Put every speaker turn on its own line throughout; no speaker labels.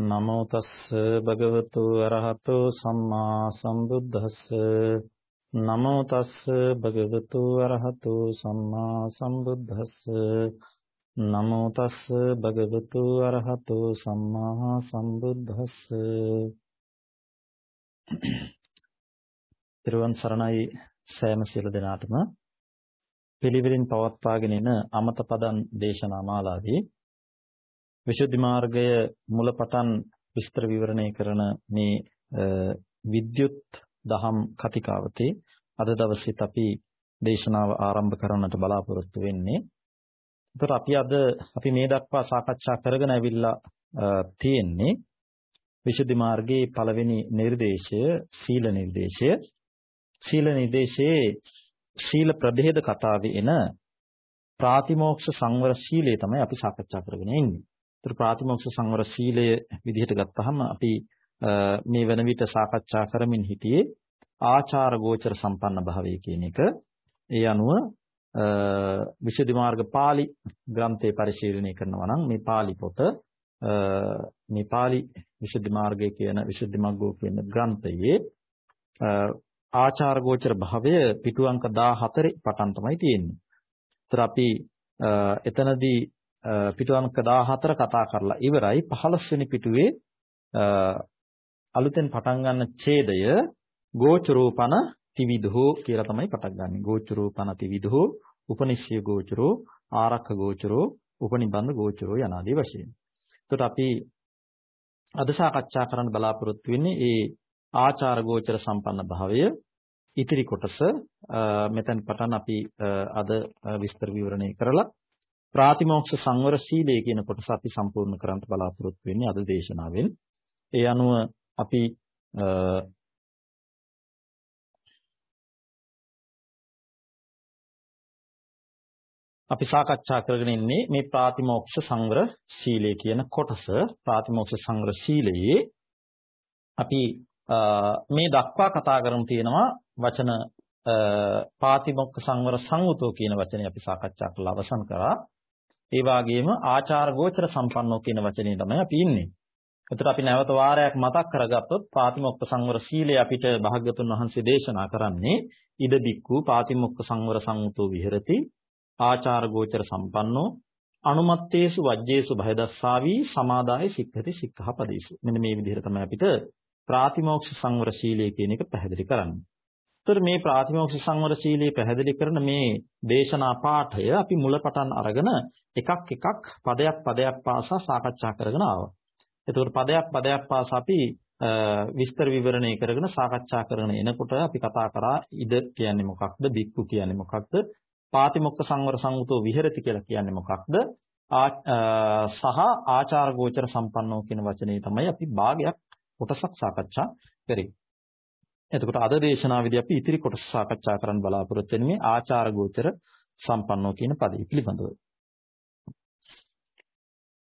නමෝ තස්ස භගවතු අරහතෝ සම්මා සම්බුද්දස්ස. නමෝ තස්ස භගවතු අරහතෝ සම්මා සම්බුද්දස්ස. නමෝ තස්ස භගවතු අරහතෝ සම්මා සම්බුද්දස්ස. ත්‍රිවන් සරණයි සෑම සියලු දෙනාටම. පිළිවෙලින් පවත්වාගෙන එන අමතපදන් දේශනා මාලාවේ විසුද්ධි මාර්ගය මුලපටන් විස්තර විවරණය කරන මේ විද්‍යුත් දහම් කතිකාවතේ අද දවසේත් අපි දේශනාව ආරම්භ කරන්නට බලාපොරොත්තු වෙන්නේ. ඒතර අපි අද අපි මේ දක්වා සාකච්ඡා කරගෙන ඇවිල්ලා තියෙන්නේ විසුද්ධි මාර්ගයේ පළවෙනි නිර්දේශය සීල නිර්දේශය. සීල නිර්දේශයේ සීල ප්‍රභේද කතාවේ එන ප්‍රාතිමෝක්ෂ සංවර සීලය තමයි අපි සාකච්ඡා කරගෙන ඉන්නේ. ඒතර ප්‍රාතිමෝක්ෂ සංවර සීලය විදිහට ගත්තහම අපි මේ වෙන විට සාකච්ඡා කරමින් හිටියේ ආචාර ගෝචර සම්පන්න භාවය කියන එක. ඒ අනුව විශේෂ මාර්ග පාළි ග්‍රන්ථය පරිශීලනය කරනවා නම් මේ පාළි පොත මේ පාළි විශුද්ධි මාර්ගය කියන විශුද්ධි මග්ගෝ කියන ග්‍රන්ථයේ ආචාර ගෝචර භාවය පිටු අංක 14 පටන් තමයි තියෙන්නේ. ඒතර අපි එතනදී පිටු අංක 14 කතා කරලා ඉවරයි 15 වෙනි පිටුවේ අලුතෙන් පටන් ගන්න ඡේදය ගෝචරෝපන ත්‍රිවිධෝ කියලා තමයි පටන් ගන්නෙ. ගෝචරෝපන ත්‍රිවිධෝ උපනිශ්‍ය ගෝචරෝ ආරක්ක ගෝචරෝ උපනිබන්ධ ගෝචරෝ යනාදී වශයෙන්. එතකොට අපි අද සාකච්ඡා කරන්න බලාපොරොත්තු වෙන්නේ ඒ ආචාර ගෝචර සම්පන්න භාවය ඉතිරි කොටස මෙතෙන් පටන් අපි අද විස්තර විවරණය කරලා ප්‍රාතිමෝක්ෂ සංවර සීලය කියන කොටස අපි සම්පූර්ණ කරන්න බලාපොරොත්තු වෙන්නේ අද දේශනාවෙන්. ඒ අනුව අපි අපි සාකච්ඡා කරගෙන ඉන්නේ මේ ප්‍රාතිමෝක්ෂ සංවර සීලය කියන කොටස. ප්‍රාතිමෝක්ෂ සංවර සීලයේ අපි මේ දක්වා කතා කරමු තියෙනවා වචන පාතිමොක්ඛ සංවර සංවතෝ කියන වචනේ අපි සාකච්ඡා කරලා අවසන් කරා. ඒ වගේම ආචාර ගෝචර සම්පන්නෝ කියන වචනේ තමයි අපි ඉන්නේ. එතකොට අපි නැවත වාරයක් මතක් කරගත්තොත් පාතිමොක්ඛ සංවර සීලය අපිට භාග්‍යතුන් වහන්සේ දේශනා කරන්නේ ඉද දික්කු පාතිමොක්ඛ සංවර සංවතෝ විහෙරති ආචාර ගෝචර සම්පන්නෝ අනුමත්තේසු වජ්ජේසු භයදස්සාවි සමාදාය සික්ඛති සික්ඛාපදේසු මෙන්න මේ විදිහට තමයි අපිට ප්‍රාතිමෝක්ෂ සංවර සීලය කියන එක පැහැදිලි කරන්නේ. ඒතර මේ ප්‍රාතිමෝක්ෂ සංවර සීලය පැහැදිලි කරන මේ දේශනා පාඨය අපි මුලපටන් අරගෙන එකක් එකක් පදයක් පදයක් පාසා සාකච්ඡා කරගෙන ආවා. එතකොට පදයක් පදයක් පාසා අපි විස්තර විවරණය කරගෙන සාකච්ඡා කරන එනකොට අපි කතා කරා ඉද කියන්නේ මොකක්ද, බික්කු කියන්නේ මොකක්ද, පාතිමොක්ඛ සංවර සංවතෝ විහෙරති කියලා කියන්නේ මොකක්ද? සහ ආචාර ගෝචර සම්පන්නෝ කියන වචනේ තමයි අපි භාගයක් කොටසක් සාකච්ඡා කරේ. එතකොට අද දේශනාවේදී අපි ඉතිරි කොටස සාකච්ඡා කරන්න බලාපොරොත්තු වෙන්නේ ආචාර ගෝචර සම්පන්නෝ කියන පදේ පිළිබඳව.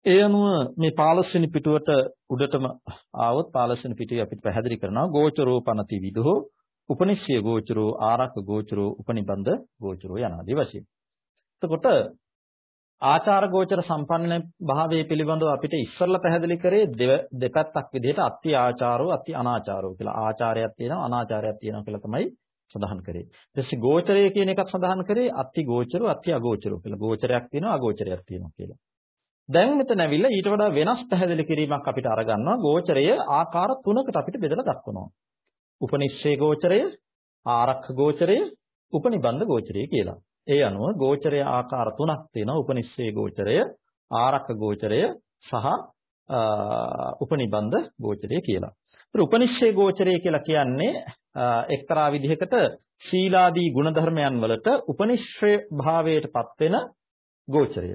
ඒ අනුව මේ 15 වෙනි පිටුවට උඩටම ආවොත් 15 වෙනි පිටුවේ අපිට පැහැදිලි කරනවා ගෝචරෝපනති විදෝ උපනිශ්‍ය ගෝචරෝ ආරක්ක ගෝචරෝ උපනිබන්ධ ගෝචරෝ යනාදී වශයෙන්. එතකොට ආචාර ගෝචර සම්පන්න භාවයේ පිළිබඳව අපිට ඉස්සරලා පැහැදිලි කරේ දෙපැත්තක් විදිහට අත්ති ආචාරෝ අත්ති අනාචාරෝ කියලා. ආචාරයක් තියෙනවා අනාචාරයක් තියෙනවා කියලා තමයි සඳහන් කරේ. ඊට පස්සේ ගෝචරය කියන එකත් සඳහන් කරේ අත්ති ගෝචරෝ අත්ති අගෝචරෝ කියලා. ගෝචරයක් තියෙනවා අගෝචරයක් තියෙනවා කියලා. දැන් මෙතන ඇවිල්ලා ඊට වඩා වෙනස් පැහැදිලි කිරීමක් අපිට අරගන්නවා. ගෝචරය ආකාර තුනකට අපිට බෙදලා දක්වනවා. උපනිශ්චේ ගෝචරය, ආරක්ෂ ගෝචරය, උපනිබන්ධ ගෝචරය කියලා. ඒ අනුව ගෝචරය ආකාර තුනක් තියෙනවා. උපනිශ්චේ ගෝචරය, ආරක්ක ගෝචරය සහ උපනිබන්ධ ගෝචරය කියලා. ඒත් උපනිශ්චේ ගෝචරය කියලා කියන්නේ එක්තරා විදිහකට ශීලාදී ගුණධර්මයන් වලට උපනිශ්‍රේ භාවයටපත් වෙන ගෝචරය.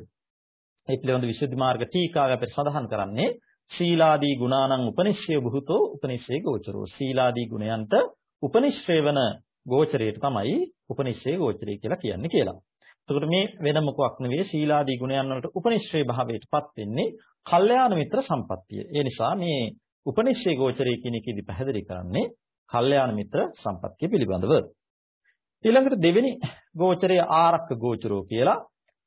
ඒ පිළිබඳ විසුද්ධි මාර්ග ටීකාව අපිට සඳහන් කරන්නේ ශීලාදී ගුණානං උපනිශ්‍රේ බුහුතෝ උපනිශ්‍රේ ගෝචරෝ. ශීලාදී ගුණයන්ට උපනිශ්‍රේ වන ගෝචරයට තමයි උපනිශ්‍රේ ගෝචරය කියලා කියන්නේ කියලා. එතකොට මේ වෙන මොකක් නෙවෙයි සීලාදී ගුණයන් වලට උපනිශ්‍රේ භාවයටපත් වෙන්නේ කල්යාණ මිත්‍ර සම්පත්තිය. ඒ නිසා මේ උපනිශ්‍රේ ගෝචරය කියන එකේදී පැහැදිලි කරන්නේ කල්යාණ මිත්‍ර සම්පත්තිය පිළිබඳව. ඊළඟට දෙවෙනි ගෝචරය ආරක්ක ගෝචරෝ කියලා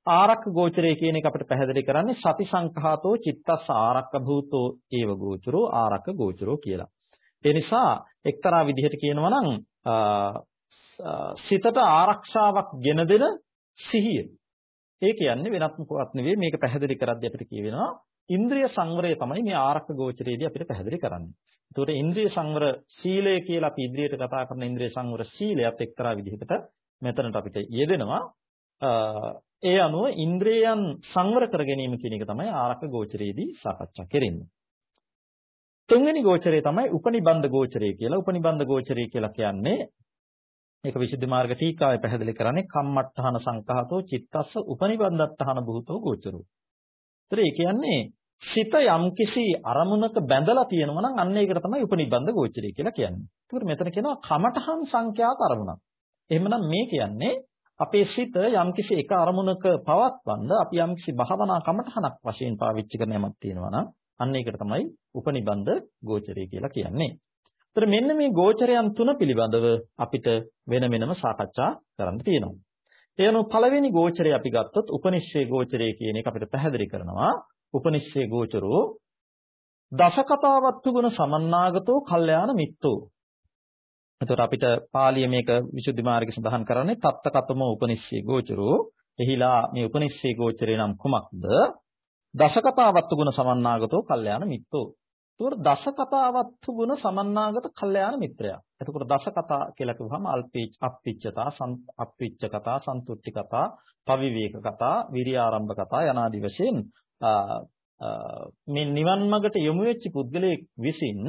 ආරක්ක ගෝචරය කියන එක අපිට පැහැදිලි කරන්නේ සති සංඛාතෝ චිත්තස්ස ආරක්ක භූතෝ ඒව ගෝචරෝ ආරක්ක ගෝචරෝ කියලා. ඒ නිසා එක්තරා විදිහට කියනවා නම් සිතට ආරක්ෂාවක් ගෙන දෙන සිහිය. ඒ කියන්නේ වෙනත් මොකවත් නෙවෙයි මේක පැහැදිලි කරද්දී අපිට කියවෙනවා ඉන්ද්‍රිය සංවරය තමයි මේ ආරක්ක ගෝචරයේදී අපිට පැහැදිලි කරන්නේ. ඒතකොට ඉන්ද්‍රිය සංවර සීලය කියලා අපි ඉදිරියට කතා කරන ඉන්ද්‍රිය සංවර සීලයත් එක්තරා විදිහකට මෙතනට අපිට යෙදෙනවා. ඒ අනුව ඉන්ද්‍රයන් සංවර කර ගැනීම කියන එක තමයි ආරක්ක ගෝචරයේදී සාකච්ඡා කෙරෙන්නේ. තුන්වෙනි ගෝචරය තමයි උපනිබන්ධ ගෝචරය කියලා. උපනිබන්ධ ගෝචරය කියලා කියන්නේ ඒක විසුද්ධි මාර්ග ටීකාවේ පැහැදිලි කරන්නේ කම්මට්ඨාන සංඛාතෝ චිත්තස්ස උපනිබන්ධත්තාන භූතෝ ගෝචරෝ. ඒතර ඒ කියන්නේ සිත යම්කිසි අරමුණක බැඳලා තියෙනවා නම් අන්න ඒකට තමයි උපනිබන්ධ ගෝචරය කියලා කියන්නේ. ඒකට මෙතන කියනවා කමඨහං සංඛ්‍යාත අරමුණක්. එහෙමනම් මේ කියන්නේ අපේ සිත යම්කිසි එක අරමුණක පවත්වන්න අපි යම්කිසි භාවනා කමඨහනක් වශයෙන් පාවිච්චි කරන යමක් තියෙනවා නම් අන්න ඒකට තමයි උපනිබන්ධ ගෝචරය කියලා කියන්නේ. ඒතර මෙන්න මේ ගෝචරයන් තුන පිළිබඳව අපිට වෙන වෙනම සාකච්ඡා කරන්න තියෙනවා. ඒ අනුව පළවෙනි ගෝචරය අපි ගත්තොත් උපනිශ්චය ගෝචරය කියන එක අපිට පැහැදිලි කරනවා. උපනිශ්චය ගෝචරෝ දසකතාවත්තු ගුණ සමන්නාගතෝ කල්යාණ මිත්තෝ. එතකොට අපිට පාලිය මේක විසුද්ධි මාර්ගයේ සඳහන් කරන්නේ තත්තකතම උපනිශ්චය ගෝචරෝ. එහිලා මේ උපනිශ්චය ගෝචරේ නම් කුමක්ද? දසකතාවත්තු ගුණ සමන්නාගතෝ කල්යාණ මිත්තෝ. එතකොට දසකතාවත්තු ගුණ සමන්නාගත කල්යාණ මිත්‍රයා. එතකොට දසකතා කියලා කිව්වම අල්පීච් අප්පිච්චතා අප්පිච්ච කතා සන්තුට්ටි කතා පවිවේක කතා විරියාරම්භ කතා යනාදී වශයෙන් මේ නිවන් මාර්ගට යොමු වෙච්ච පුද්ගලයෙක් විසින්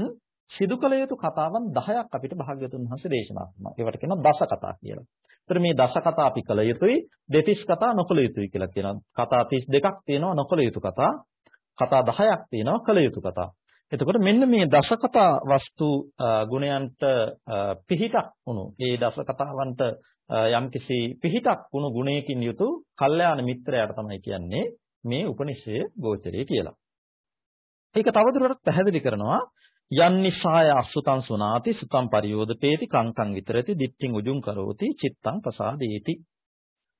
සිදු කළ යුතු කතාවන් 10ක් අපිට භාග්‍යතුන් වහන්සේ දේශනා කරනවා. ඒවට කියනවා දස කතා කියලා. ඒතර මේ දස කතා අපි කළ යුතුයි, දෙතිස් කතා නොකළ යුතුයි කියලා කියනවා. කතා 32ක් තියෙනවා නොකළ යුතු කතා. කතා 10ක් තියෙනවා කළ යුතු කතා. එතකොට මෙන්න මේ දස කතා වස්තු ගුණයන්ට පිහිටක් වුණු ඒ දස කතාවන්ට යම්කිසි පිහිටක් වුණු ගුණයකින් යුතු කල්යාණ මිත්‍රයාට තමයි කියන්නේ මේ උපනිෂය ගෝචරය කියලා. ඒක තවදුරටත් පැහැදිලි කරනවා යන්නිසාය අසුතං සුනාති සුතං පරියෝදපේති කංකං විතරති දිට්ඨින් උජුං කරෝති චිත්තං ප්‍රසාදේති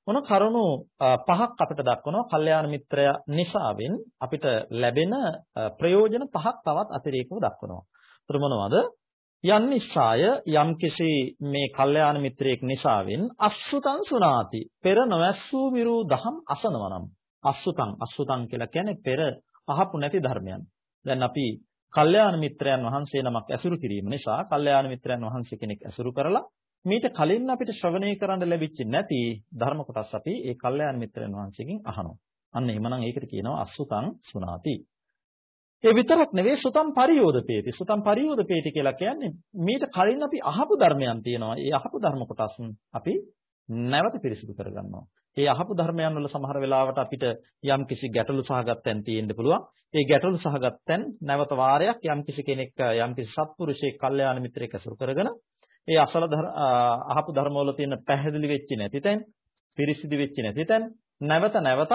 මොන කරුණු පහක් අපිට දක්වනවා කල්යාණ මිත්‍රය නිසාවෙන් අපිට ලැබෙන ප්‍රයෝජන පහක් තවත් අතිරේකව දක්වනවා. ඒතර මොනවද? යන්නිසාය යම්කිසි මේ කල්යාණ මිත්‍රයෙක් නිසාවෙන් අසුතං සුනාති පෙර නොඇස්සූ විරු දහම් අසනවනම් අසුතං අසුතං කියලා කියන්නේ පෙර අහපු නැති ධර්මයන්. දැන් අපි කල්යාණ මිත්‍රයන් වහන්සේ නමක් ඇසුරු කිරීම නිසා කල්යාණ මිත්‍රයන් වහන්සේ කෙනෙක් ඇසුරු කරලා මීට කලින් අපිට ශ්‍රවණය කරන්න ලැබිච්ච නැති ධර්ම කොටස් අපි ඒ කල්යාණ මිත්‍රයන් වහන්සේගෙන් අහනවා. අන්න එහෙමනම් ඒකට කියනවා අසුතං සුනාති. ඒ විතරක් නෙවෙයි සුතම් පරියෝදපේති. සුතම් පරියෝදපේති කියලා කියන්නේ මීට කලින් අපි අහපු ධර්මයන් තියෙනවා. ඒ අහපු ධර්ම කොටස් අපි නැවත පිරිසිදු කරගන්නවා. ඒ අහපු ධර්මයන් වල සමහර වෙලාවට අපිට යම් කිසි ගැටලු සහගත තැන් තියෙන්න පුළුවන්. ඒ ගැටලු සහගත තැන් නැවත වාරයක් යම් කිසි කෙනෙක් යම් කිසි සත්පුරුෂයෙක්, කල්යාණ මිත්‍රයෙක් ඇසුරු කරගෙන ඒ අසල අහපු ධර්මවල තියෙන පැහැදිලි වෙච්ච නැති තැන්, පිරිසිදු වෙච්ච නැති තැන් නැවත නැවතත්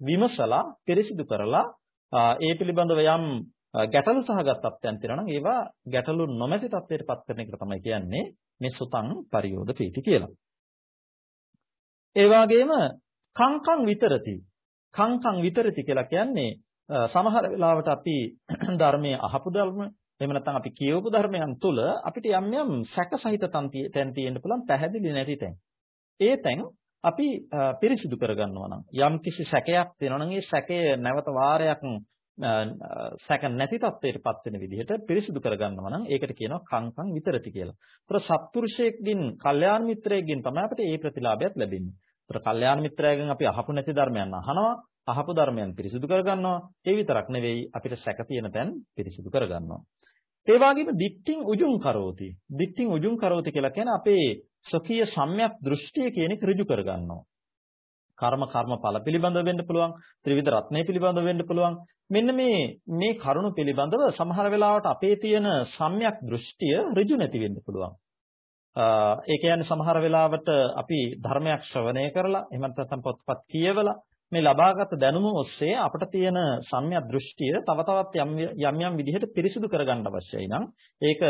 විමසලා පිරිසිදු කරලා ඒ පිළිබඳව යම් ගැටලු සහගත තත්ත්වයන් තියෙනවා නම් ඒවා ගැටලු නොමැති තත්ත්වයට පත් කරන එක තමයි කියන්නේ මේ සුතං පරියෝධ පීති කියලා. ඒ වගේම කංකං විතරති. කංකං විතරති කියලා කියන්නේ සමහර වෙලාවට අපි ධර්මයේ අහපු ධර්ම එහෙම නැත්නම් අපි කියවපු ධර්මයන් තුල අපිට යම් යම් සැකසහිත තැන් තියෙන්න පුළුවන් පැහැදිලි නැති තැන්. ඒ තැන් අපි පිරිසිදු කරගන්නවා නම් යම් කිසි සැකයක් තියෙනවා නම් ඒ සැකය නැවත වාරයක් සැක නැති තත්ත්වයටපත් වෙන විදිහට පිරිසිදු කරගන්නවා නම් ඒකට කියනවා කංකං විතරති කියලා. ඒතර සත්පුරුෂයෙක්ගෙන්, කල්යාණ මිත්‍රයෙක්ගෙන් තමයි අපිට මේ ප්‍රතිලාභයත් ලැබෙන්නේ. ඒතර කල්යාණ මිත්‍රයෙක්ගෙන් අපි අහපු නැති ධර්මයන් අහනවා, අහපු ධර්මයන් පිරිසිදු කරගන්නවා. ඒ විතරක් නෙවෙයි අපිට සැක තියෙන තැන් පිරිසිදු කරගන්නවා. ඒ වගේම දිට්ඨින් උජුං කරෝති. දිට්ඨින් උජුං කරෝති කියලා කියන්නේ අපේ සොකීය සම්‍යක් දෘෂ්ටිය කියන එක ඍජු කරගන්නවා. කර්ම කර්ම ඵල පිළිබඳව වෙන්න පුළුවන් ත්‍රිවිධ රත්නය පිළිබඳව වෙන්න පුළුවන්. මෙන්න මේ මේ කරුණු පිළිබඳව සමහර වෙලාවට අපේ තියෙන සම්‍යක් දෘෂ්ටිය ඍජු නැති වෙන්න පුළුවන්. ඒ කියන්නේ සමහර වෙලාවට අපි ධර්මයක් ශ්‍රවණය කරලා එහෙම නැත්නම් පොත්පත් කියවලා මේ ලබාගත් දැනුම ඔස්සේ අපට තියෙන සම්‍යක් දෘෂ්ටිය තව තවත් යම් යම් විදිහට පිරිසිදු කරගන්න අවශ්‍යයි. නම් ඒක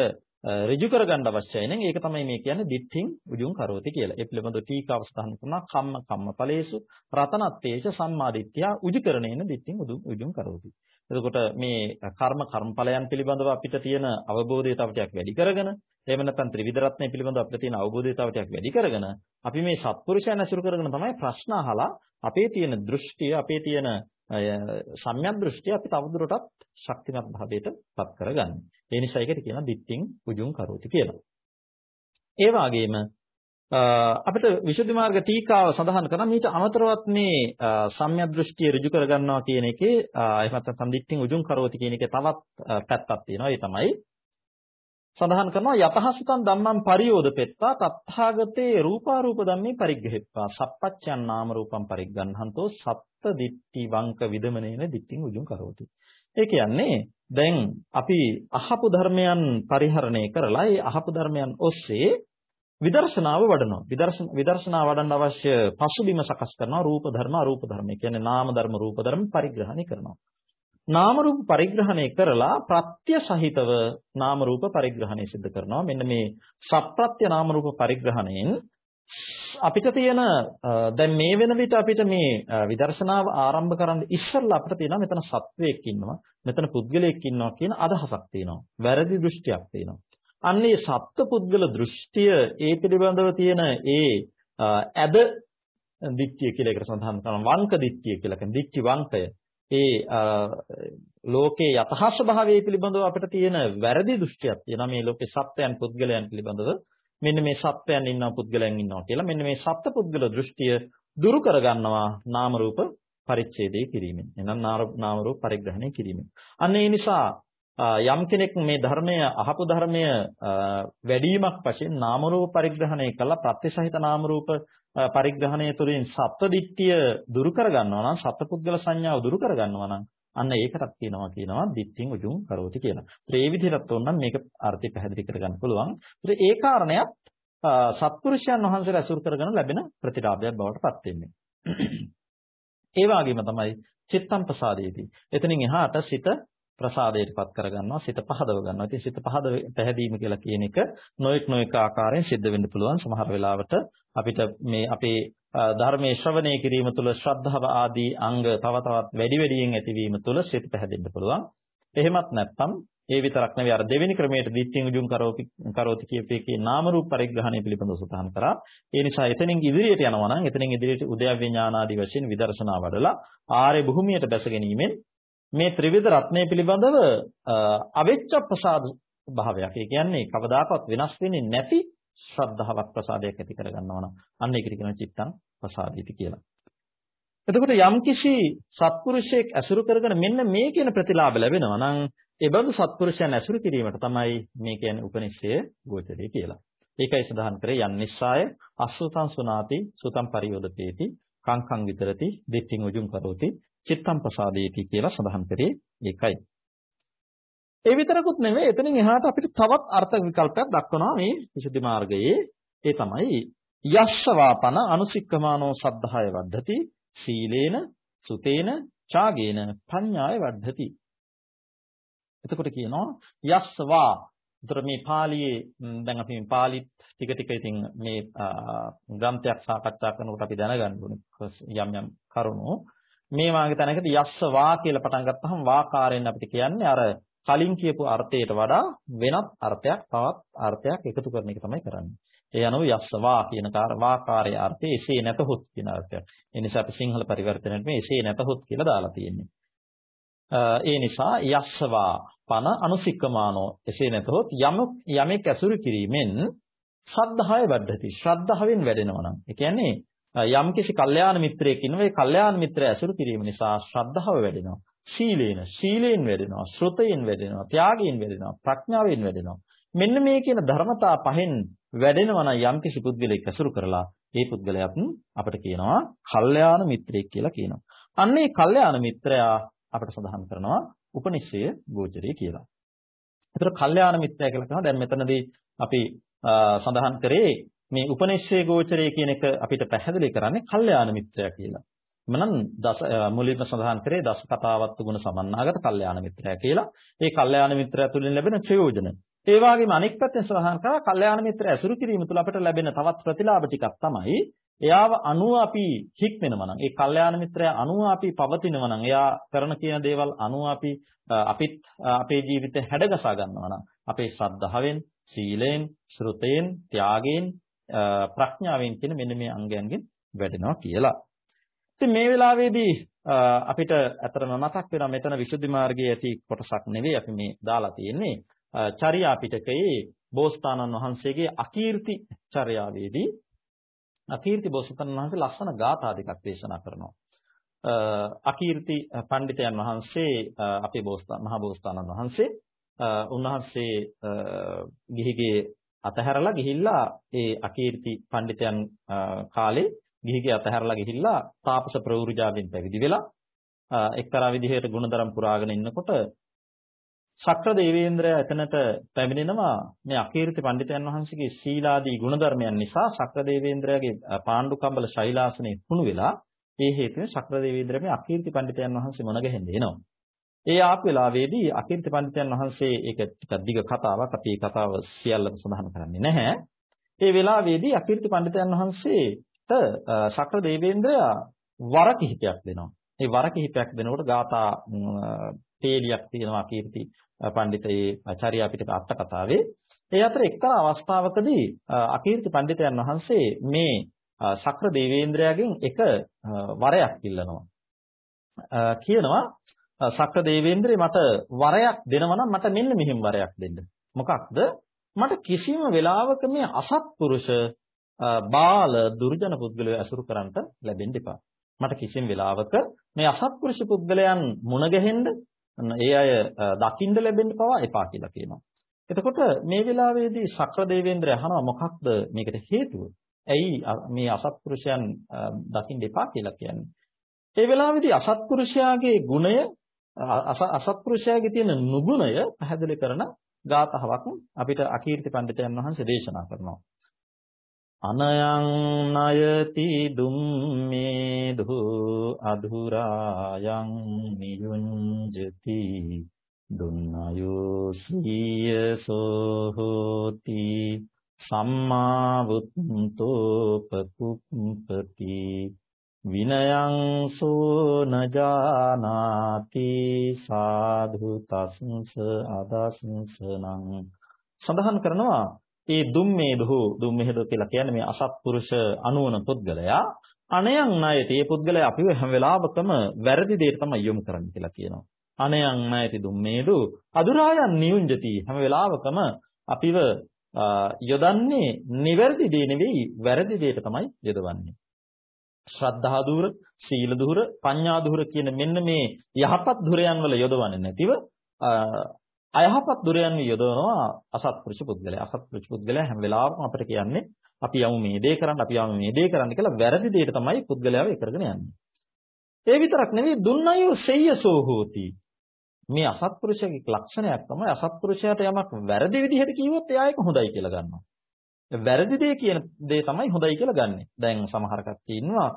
ඍජු කරගන්න අවශ්‍යයි නම් ඒක තමයි මේ කියන්නේ දිට්ඨින් උජුං කරෝති කියලා. ඒ පිළිබඳව ටීකාව සඳහන් කරනවා කම්ම කම්මඵලේසු රතනත්තේච සම්මාදිට්ඨිය උජුකරණේන දිට්ඨින් උජුං කරෝති. එතකොට මේ කර්ම කර්මඵලයන් පිළිබඳව අපිට තියෙන අවබෝධය තව ටිකක් වැඩි කරගෙන එහෙම නැත්නම් ත්‍රිවිධ රත්නය පිළිබඳව අපිට තියෙන අවබෝධය තව ටිකක් වැඩි කරගෙන අපි මේ සත්පුරුෂයන් ඇසුරු කරගෙන තමයි ප්‍රශ්න අහලා අපේ තියෙන දෘෂ්ටිය අපේ තියෙන සම්‍යක් දෘෂ්ටිය අපි තවදුරටත් ශක්තිමත් භාවයට පත් කරගන්න. ඒ නිසා ඒකට කියනවා දිට්ඨින් උජුං කරෝති කියලා. ඒ වගේම අපිට විසුද්ධි මාර්ග ටීකාව සඳහන් කරන මීට අමතරවත් මේ සම්‍යක් දෘෂ්ටිය ඍජු කරගන්නවා කියන එකේ එහෙමත් නැත්නම් දිට්ඨින් උජුං කරෝති කියන එකේ තවත් පැත්තක් තියෙනවා. ඒ තමයි සඳහන් කරනවා යතහසුතං ධම්මං පරියෝදපෙත්තා තත්ථාගතේ රූපාරූප ධම්මේ පරිග්‍රහෙත්වා සප්පච්චයන් නාම රූපං පරිග්ගන්හන්තෝ සත්ත දිට්ඨි වංක විදමනේන දිට්ඨින් උජුං කරෝති. ඒ කියන්නේ දැන් අපි අහපු ධර්මයන් පරිහරණය කරලා ඒ අහපු ධර්මයන් ඔස්සේ විදර්ශනාව වඩනවා. විදර්ශන විදර්ශනාව වඩන්න අවශ්‍ය පසුබිම සකස් කරනවා රූප ධර්ම අරූප ධර්ම. කියන්නේ නාම ධර්ම රූප ධර්ම පරිග්‍රහණය කරනවා. නාම රූප පරිග්‍රහණය කරලා ප්‍රත්‍ය සහිතව නාම රූප පරිග්‍රහණය සිදු කරනවා. මෙන්න මේ සප්‍රත්‍ය නාම රූප පරිග්‍රහණයෙන් අපිට තියෙන දැන් මේ වෙන විට අපිට මේ විදර්ශනාව ආරම්භ කරන්න ඉස්සෙල්ලා අපිට තියෙනවා මෙතන සත්වයක් ඉන්නවා මෙතන පුද්ගලයෙක් ඉන්නවා කියන අදහසක් තියෙනවා වැරදි දෘෂ්ටියක් තියෙනවා. අන්නේ සත්ත්ව පුද්ගල දෘෂ්ටිය ඒ පිළිබඳව තියෙන ඒ ඇද දිට්ඨිය කියලා එකට සඳහන් කරනවා. වංක දිට්ඨිය කියලා කියන දිට්ඨි වංකය. ඒ ලෝකේ යථා ස්වභාවය පිළිබඳව අපිට තියෙන වැරදි දෘෂ්ටියක් තියෙනවා. මේ ලෝකේ සත්‍යයන් පුද්ගලයන් පිළිබඳව මෙන්න මේ සත්‍යයන් ඉන්නවා පුද්ගලයන් ඉන්නවා කියලා. මෙන්න මේ සත්ත්ව පුද්ගල දෘෂ්ටිය දුරු කරගන්නවා නාම රූප පරිච්ඡේදය කිරීමෙන්. එහෙනම් නාම රූප පරිග්‍රහණය කිරීමෙන්. අන්න ඒ නිසා යම් කෙනෙක් මේ ධර්මය අහපු ධර්මය වැඩිවීමක් වශයෙන් නාම රූප පරිග්‍රහණය කළා ප්‍රත්‍යසහිත නාම රූප පරිග්‍රහණය තුළින් සත්ත්ව දිට්ඨිය දුරු කරගන්නවා නම් සත්පුද්ගල සංඥාව දුරු කරගන්නවා නම් අන්න ඒකටත් කියනවා කියනවා දිට්ඨින් උජුං කරෝති කියලා. ඒ විදිහට උනනම් මේක අර්ථය පැහැදිලි කරගන්න පුළුවන්. ඒ කාරණයක් සත්පුරුෂයන් වහන්සේලා අසුර කරගෙන ලැබෙන ප්‍රතිලාභයක් බවට පත් වෙන්නේ. ඒ වගේම තමයි චිත්තම් ප්‍රසාදයේදී. එතනින් එහාට සිත ප්‍රසාදයටපත් කරගන්නවා සිත පහදව ගන්නවා. ඉතින් සිත පහද පැහැදීම කියලා කියන එක නොඑක් නොඑක ආකාරයෙන් සිද්ධ වෙන්න පුළුවන්. සමහර වෙලාවට අපිට මේ අපේ ධර්මයේ ශ්‍රවණය කිරීම තුළ ශ්‍රද්ධාව ආදී අංග තව තවත් වැඩි වැඩියෙන් ඇතිවීම තුළ සිත පැහැදෙන්න පුළුවන්. එහෙමත් නැත්නම් ඒ විතරක් නෙවෙයි අර දෙවෙනි ක්‍රමයට දිට්ඨිය උජුම් කරෝති කරෝති කියපේකේ නාම රූප පරිග්‍රහණය පිළිබඳව සඳහන් කරා. ඒ නිසා එතනින් ඉදිරියට යනවා නම් එතනින් ඉදිරියට උද්‍යව්‍ය ඥානාදී වශයෙන් විදර්ශනා වඩලා ආර්ය භූමියට බැස ගැනීමෙන් මේ ත්‍රිවිධ රත්නය පිළිබඳව අවෙච්ච ප්‍රසාද භාවයක්. ඒ කියන්නේ කවදාකවත් වෙනස් වෙන්නේ නැති ශ්‍රද්ධාවක් ප්‍රසාදයක් ඇති කරගන්නවා නම් අන්න ඒකට කියනවා චිත්තං ප්‍රසාදීති කියලා. එතකොට යම්කිසි සත්පුරුෂයෙක් ඇසුරු කරගෙන මෙන්න මේ කියන ප්‍රතිලාභ ලැබෙනවා නම් ඒ බඳු සත්පුරුෂයන් ඇසුරු කිරීමට තමයි මේ කියන්නේ උපනිෂය ගෝචරය කියලා. ඒකයි සඳහන් කරේ යන්නිස්සාය අසුතං සුනාති සුතං පරියෝදපේති කංකං විතරති දිට්ඨින් උජුම් කරෝති චිත්තම් ප්‍රසාදේති කියලා සඳහන් කරේ ඒකයි. ඒ විතරකුත් නෙවෙයි එතනින් එහාට අපිට තවත් අර්ථ විකල්පයක් දක්වනවා මේ විසුද්ධි මාර්ගයේ. ඒ තමයි යස්සවාපන අනුසික්කමානෝ සද්ධාය වද්ධති සීලේන සුතේන ඡාගේන පඤ්ඤාය වද්ධති. එතකොට කියනවා යස්සවා. උතර මේ පාළියේ දැන් අපි මේ පාලිත් ටික ටික ඉතින් මේ ග්‍රන්ථයක් සාකච්ඡා කරනකොට අපි දැනගන්න ඕනේ. යම් යම් කරුණු. මේ වාගේ තැනකට යස්ස වා කියලා පටන් ගත්තහම වාකාරයෙන් අපිට කියන්නේ අර කලින් කියපු අර්ථයට වඩා වෙනත් අර්ථයක් තවත් අර්ථයක් එකතු කරන එක තමයි කරන්නේ. ඒ අනුව යස්ස වා කියන වාකාරයේ අර්ථය එසේ නැතහොත් කියන අර්ථයක්. ඒ නිසා අපි සිංහල පරිවර්තනයේත් මේ එසේ නැතහොත් කියලා දාලා තියෙන්නේ. ඒ නිසා යස්ස වා පන අනුසික්කමානෝ එසේ නැතහොත් යම යමෙක් ඇසුරු කිරීමෙන් ශ්‍රද්ධාය වර්ධති. ශ්‍රද්ධාවෙන් වැඩෙනවා නම්. ඒ කියන්නේ යම්කිසි කල්යාණ මිත්‍රයෙක් ඉන්නවා. ඒ කල්යාණ මිත්‍රය ඇසුරු කිරීම නිසා ශ්‍රද්ධාව වැඩෙනවා. සීලේන සීලෙන් වැඩෙනවා. ශ්‍රුතයෙන් වැඩෙනවා. ත්‍යාගයෙන් වැඩෙනවා. ප්‍රඥාවෙන් වැඩෙනවා. මෙන්න මේ කියන ධර්මතා පහෙන් වැඩෙනවා නම් යම්කිසි පුද්ගලයෙක් ඇසුරු කරලා ඒ පුද්ගලයාත් අපිට කියනවා කල්යාණ මිත්‍රයෙක් කියලා කියනවා. අන්න ඒ කල්යාණ මිත්‍රයා අපිට සඳහන් කරනවා උපනිෂය ගෝචරය කියලා. ඒතර කල්යාණ මිත්‍රයා කියලා කියනවා. දැන් මෙතනදී අපි සඳහන් කරේ මේ උපනිෂේ ගෝචරය කියන එක අපිට පැහැදිලි කරන්නේ කල්යාණ මිත්‍රයා කියලා. මනම් දස මුලින්ම සඳහන් කරේ දස කතාවත් ගුණ සමන්නාගත කල්යාණ මිත්‍රයා කියලා. ඒ කල්යාණ මිත්‍රයා තුලින් ලැබෙන ප්‍රයෝජන. ඒ වගේම අනෙක් පැත්තෙන් සඳහන් කරා කල්යාණ මිත්‍ර ඇසුරු කිරීම තුළ අපට ලැබෙන තවත් ප්‍රතිලාභ ටිකක් තමයි එයාව අනුව අපි හික්මෙනවා නම් ඒ කල්යාණ මිත්‍රයා අනුව අපි පවතිනවා නම් එයා කරන කියන දේවල් අනුව අපි අපිත් අපේ ජීවිතේ හැඩගසා ගන්නවා නම් අපේ ශ්‍රද්ධාවෙන් සීලෙන් ශ්‍රුතෙන් ත්‍යාගයෙන් ප්‍රඥාවෙන් කියන මෙන්න මේ අංගයන්ගෙන් වැඩෙනවා කියලා. ඉතින් මේ වෙලාවේදී අපිට අතරම මතක් වෙනවා මෙතන විසුද්ධි මාර්ගයේ ඇති කොටසක් නෙවෙයි අපි මේ දාලා තියෙන්නේ චර්යා පිටකයේ බෝසතාණන් වහන්සේගේ අකීර්ති චර්යාවේදී අකීර්ති බෝසතාණන් වහන්සේ ලස්සන ගාථා දෙකක් දේශනා කරනවා. අකීර්ති පඬිතයන් වහන්සේ අපේ බෝසතාණන් මහා බෝසතාණන් වහන්සේ උන්වහන්සේ ගිහිගේ අතහැරලා ගිහිල්ලා ඒ අකීර්ති පඬිතයන් කාලේ ගිහිගේ අතහැරලා ගිහිල්ලා තාපස ප්‍රවෘජාවෙන් පැවිදි වෙලා එක්තරා විදිහකට ගුණධර්ම පුරාගෙන ඉන්නකොට ශක්‍ර දේවේන්ද්‍රය එතනට පැමිණෙනවා මේ අකීර්ති පඬිතයන් වහන්සේගේ සීලාදී ගුණධර්මයන් නිසා ශක්‍ර දේවේන්ද්‍රයාගේ පාණ්ඩු කම්බල ශෛලාසනේ පුණු වෙලා ඒ හේතුවෙන් ශක්‍ර දේවේන්ද්‍රය මේ අකීර්ති පඬිතයන් වහන්සේ මොන ගැහෙන්නේ එනවා. ඒ ආපු වෙලාවේදී අකීර්ති පඬිතයන් වහන්සේ ඒක ටිකක් දිග කතාවක් අපි කතාව සියල්ලම සඳහන් කරන්නේ නැහැ. ඒ වෙලාවේදී අකීර්ති පඬිතයන් වහන්සේට ශක්‍ර දේවේන්ද්‍රයා වර කිහිපයක් දෙනවා. ඒ වර කිහිපයක් දෙනකොට ගාථා පේලියක් තියෙනවා කීර්ති පඬිතේ ආචාර්ය පිටක අට කතාවේ ඒ අතර එක්තරා අවස්ථාවකදී අකීර්ති පඬිතයන් වහන්සේ මේ ශක්‍ර දේවේන්ද්‍රයාගෙන් එක වරයක් ඉල්ලනවා කියනවා ශක්‍ර දේවේන්ද්‍රේ මට වරයක් දෙනවා නම් මට මෙන්න මෙහිම වරයක් දෙන්න මොකක්ද මට කිසිම වෙලාවක මේ අසත්පුරුෂ බාල දුර්ජන පුද්ගලයෝ ඇසුරු කරන්නට ලැබෙන්න එපා මට කිසිම වෙලාවක මේ අසත්පුරුෂ පුද්ගලයන් මුණ ගැහෙන්න ඒ අය දකින්න ලැබෙන්න පවා එපා කියලා කියනවා. එතකොට මේ වෙලාවේදී ශක්‍ර දේවේන්ද්‍රය අහනවා මොකක්ද මේකට හේතුව? ඇයි මේ අසත්පුරුෂයන් දකින්න එපා කියලා කියන්නේ? ඒ වෙලාවේදී අසත්පුරුෂයාගේ ගුණය අසත්පුරුෂයාගේ තියෙන නුගුණය පැහැදිලි කරන ගාතහාවක් අපිට අකීර්ති පඬිතයන් වහන්සේ දේශනා කරනවා. අනයං නයති දුම්මේදු අධුරායන් නියුංජති දුන්නයෝ සීයසෝ හෝති සම්මා වුත්තෝ පකුප්පති විනයං සෝ නජානාති සාධු තස්ස අදස්සනං සඳහන් කරනවා ඒ දුම්මේදහු දුම්මේදහු කියලා කියන්නේ මේ අසත්පුරුෂ අනුවන පුද්ගලයා අනයන් ණයති මේ පුද්ගලයා අපිව හැම වෙලාවකම වැරදි දෙයට තමයි යොමු කරන්නේ කියලා කියනවා. අනයන් ණයති දුම්මේදු අදුරායන් නියුංජති හැම වෙලාවකම අපිව යොදන්නේ නිවැරදි දේ නෙවෙයි වැරදි දෙයට තමයි යොදවන්නේ. ශ්‍රද්ධා දුර, සීල දුර, පඤ්ඤා දුර කියන මෙන්න මේ යහපත් ධුරයන් වල යොදවන්නේ නැතිව අයහපත් දුරයන් යොදවනවා අසත්පුරුෂ පුද්ගලයා. අසත්පුරුෂ පුද්ගලයා හැම වෙලාවකම අපිට කියන්නේ අපි යමු මේ දේ කරන්න, අපි යමු මේ දේ කරන්න කියලා වැරදි දෙයට තමයි පුද්ගලයාව කරගෙන යන්නේ. ඒ විතරක් නෙවෙයි දුන්නයෝ සෙය්‍යසෝ හෝති. මේ අසත්පුරුෂයාගේ ලක්ෂණයක් තමයි අසත්පුරුෂයාට යමක් වැරදි විදිහට කිව්වොත් එයා ඒක හොඳයි කියලා ගන්නවා. වැරදි දේ කියන දේ තමයි හොඳයි කියලා ගන්නෙ. දැන් සමහර කට්ටිය ඉන්නවා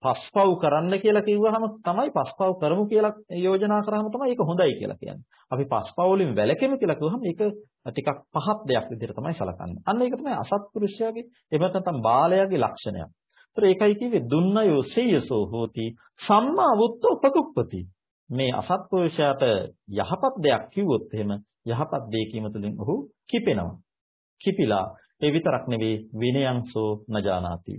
පස්පව් කරන්න කියලා කිව්වහම තමයි පස්පව් කරමු කියලා යෝජනා කරාම තමයි ඒක හොඳයි කියලා කියන්නේ. අපි පස්පව් වලින් වැළකෙමු කියලා කිව්වහම ඒක ටිකක් පහත් දෙයක් විදිහට තමයි සලකන්නේ. අන්න ඒක තමයි අසත්පුරුෂයාගේ එහෙම නැත්නම් බාලයාගේ ලක්ෂණයක්. ඒතර ඒකයි කිව්වේ දුන්නයෝ සේයසෝ හෝති සම්මා වුත්ත උපකුප්පති. මේ අසත්පුරුෂයාට යහපත් දෙයක් කිව්වොත් එහෙම යහපත් දේ කීම තුළින් ඔහු කිපෙනවා. කිපිලා ඒ විතරක් නෙවෙයි විනයංසෝ නජානාති.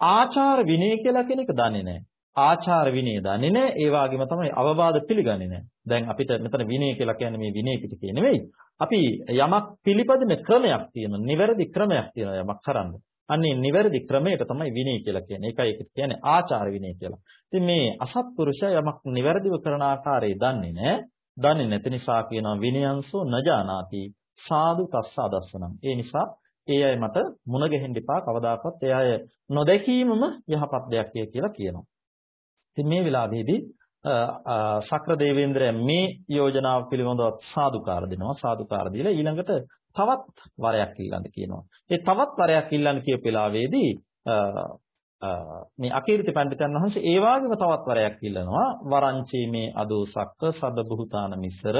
ආචාර විනය කියලා කෙනෙක් දන්නේ නැහැ. ආචාර විනය දන්නේ නැහැ. ඒ වගේම තමයි අවවාද පිළිගන්නේ නැහැ. දැන් අපිට මෙතන විනය කියලා කියන්නේ මේ විනය පිටකේ නෙවෙයි. අපි යමක් පිළිපදින ක්‍රමයක් තියෙනවා. නිවැරදි ක්‍රමයක් තියෙනවා යමක් කරන්න. අන්නේ නිවැරදි ක්‍රමයට තමයි විනය කියලා කියන්නේ. ඒකයි ඒකට කියන්නේ ආචාර විනය කියලා. ඉතින් මේ අසත්පුරුෂයා යමක් නිවැරදිව කරන ආකාරය දන්නේ නැහැ. දන්නේ නැති නිසා කියනවා විනයංසෝ නජානාති සාදු තස්ස අදස්සනම්. ඒ නිසා ඒ අය මට මුණ ගැහෙන්න එපා කවදාකවත් ඒ අය නොදැකීමම යහපත් දෙයක් කියලා කියනවා. ඉතින් මේ වෙලාවේදී ශක්‍ර දේවේන්ද්‍රයා මේ යෝජනාව පිළිබඳව සාදුකාර දෙනවා. සාදුකාර දීලා ඊළඟට තවත් වරයක් ඉල්ලන්න කියනවා. ඒ තවත් වරයක් ඉල්ලන්න කියපු වෙලාවේදී මේ අකීර්ති පඬිතුන් වහන්සේ ඒ වගේම තවත් වරයක් ඉල්ලනවා. වරංචී මේ අදෝසක්ක සබ්බ බුතාන මිස්සර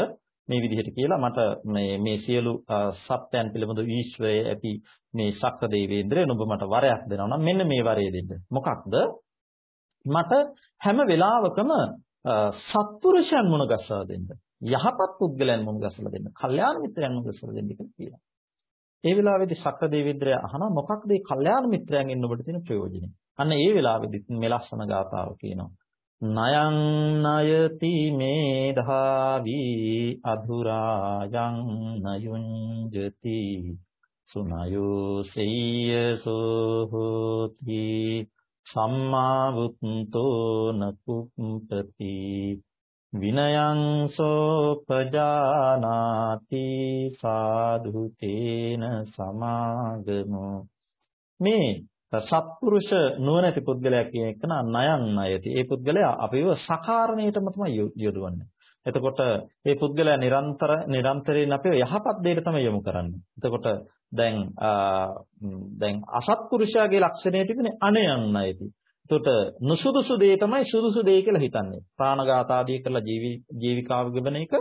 මේ විදිහට කියලා මට මේ මේ සියලු සත්‍යයන් පිළිබඳ ඊශ්වරයේ ඇති මේ ශක්‍ර දේවේන්ද්‍රය නුඹ මට වරයක් දෙනවා නම් මෙන්න මේ වරය දෙන්න. මොකක්ද? මට හැම වෙලාවකම සත්පුරුෂයන් මුණ ගැසලා දෙන්න. යහපත් පුද්ගලයන් මුණ ගැසලා දෙන්න. කල්යාණ මිත්‍රයන් මුණ ගැසලා දෙන්න කියලා කියනවා. ඒ වෙලාවේදී ශක්‍ර දේවේන්ද්‍රය අහනවා මොකක්ද මේ කල්යාණ මිත්‍රයන්ගෙන් ඔබට තියෙන ප්‍රයෝජනේ? අන්න ඒ වෙලාවේදී මේ ලස්සන ගාථාව කියනවා. නයං නයති මේ ධාවි අධුරායං නයුංජති සුනයෝ සෙය්‍යසෝ හෝති සම්මා වුත්තෝ නකුප්පති විනයං සෝපජානාති සාධු තේන සමාගමෝ මේ සත්පුරුෂ නුවණැති පුද්ගලයා කියන එක නයන් ණයති. ඒ පුද්ගලයා අපිව සකාරණයටම තමයි යොදවන්නේ. එතකොට මේ පුද්ගලයා නිරන්තර නිරන්තරයෙන් අපිව යහපත් දෙයට තමයි යොමු කරන්නේ. එතකොට දැන් දැන් අසත්පුරුෂයාගේ ලක්ෂණය තිබුණේ අනයන් ණයති. එතකොට නුසුදුසු දේ තමයි සුදුසු දේ කියලා හිතන්නේ. ප්‍රාණඝාත ආදී කරලා ජීවි ජීවිකාව ගෙවන එක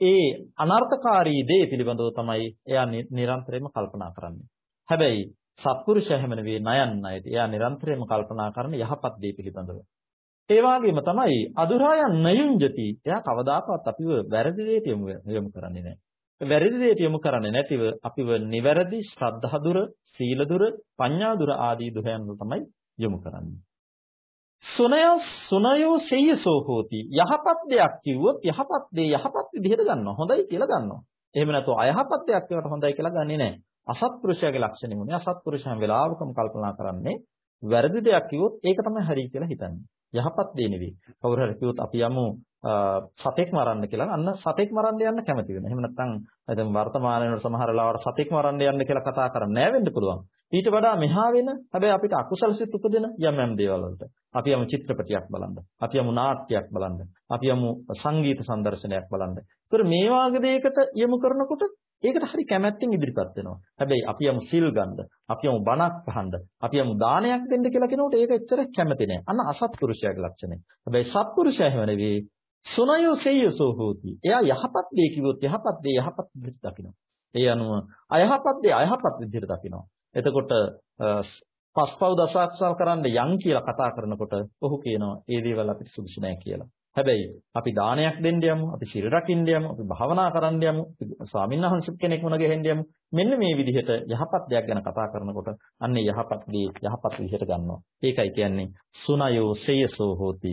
ඒ අනර්ථකාරී දේ පිළිබඳව තමයි එයා නිරන්තරයෙන්ම කල්පනා කරන්නේ. හැබැයි සත්පුරුෂය හැම නෙවෙයි නයන් ණයද. එයා නිරන්තරයෙන්ම කල්පනා කරන යහපත් දේ පිළිබඳව. ඒ වගේම තමයි අදුරායන් නයුංජති. එයා කවදාකවත් අපිව වැරදි දෙයට යොමු කරන්නේ නැහැ. වැරදි දෙයට යොමු කරන්නේ නැතිව අපිව නිවැරදි ශ්‍රද්ධා දුර, සීල දුර, පඤ්ඤා දුර ආදී දුරයන් තමයි යොමු කරන්නේ. සුනය සුනයෝ සෙය්‍යසෝ හෝති. යහපත් දෙයක් කිව්වොත් යහපත් දේ යහපත් විදිහට ගන්නවා. හොඳයි කියලා ගන්නවා. එහෙම නැත්නම් අයහපත් දෙයක් කියවට හොඳයි කියලා ගන්නෙ නැහැ. අසත්පුරුෂයාගේ ලක්ෂණය මොනේ? අසත්පුරුෂයන් වෙලාවකම කල්පනා කරන්නේ වැරදි දෙයක් කිව්වොත් ඒක තමයි හරි කියලා හිතන්නේ. යහපත් දේ නෙවෙයි. කවුරු හරි කිව්වොත් අපි යමු සතෙක් මරන්න කියලා අන්න සතෙක් මරන්න යන්න කැමති වෙනවා. එහෙම නැත්නම් දැන් වර්තමානයේ වල සමහර වෙලාවට සතෙක් මරන්න යන්න කියලා කතා කරන්නේ නැහැ වෙන්න පුළුවන්. ඊට වඩා මෙහා වෙන හැබැයි අපිට අකුසල සිත් උපදින යම් යම් දේවල් වලට. අපි යමු චිත්‍රපටයක් බලන්න. අපි යමු නාට්‍යයක් බලන්න. අපි යමු සංගීත සංදර්ශනයක් බලන්න. ඒතර මේ වාගේ දෙයකට යමු කරනකොට ඒකට හරි කැමැත්තෙන් ඉදිරිපත් වෙනවා. හැබැයි අපි යමු සිල් ගන්න, අපි යමු බණක් අහන්න, අපි යමු දානයක් දෙන්න කියලා කෙනෙකුට ඒක එච්චර කැමති නෑ. අන්න අසත්පුරුෂයාගේ ලක්ෂණය. හැබැයි සත්පුරුෂයා හැම නෙවෙයි සුනයෝ සේයසෝ හෝති. එයා යහපත් දේ කිව්වොත් යහපත් දේ යහපත් විදිහට දකිනවා. ඒ අනුව අයහපත් දේ අයහපත් විදිහට දකිනවා. එතකොට පස්පව් දසාක්ෂර කරන්න යන් කියලා කතා කරනකොට ඔහු කියනවා ඒ දේවල් අපිට සුදුසු නෑ කියලා. හැබැයි අපි දානයක් දෙන්න යමු, අපි සිල් රකින්න යමු, අපි භාවනා කරන්න යමු, ස්වාමීන් වහන්සේ කෙනෙක් මුණ ගැහෙන්න යමු. මෙන්න මේ විදිහට යහපත් දෙයක් ගැන කතා කරනකොට අන්නේ යහපත් දේ යහපත් විදිහට ගන්නවා. ඒකයි කියන්නේ සුනයෝ සේයසෝ හෝති.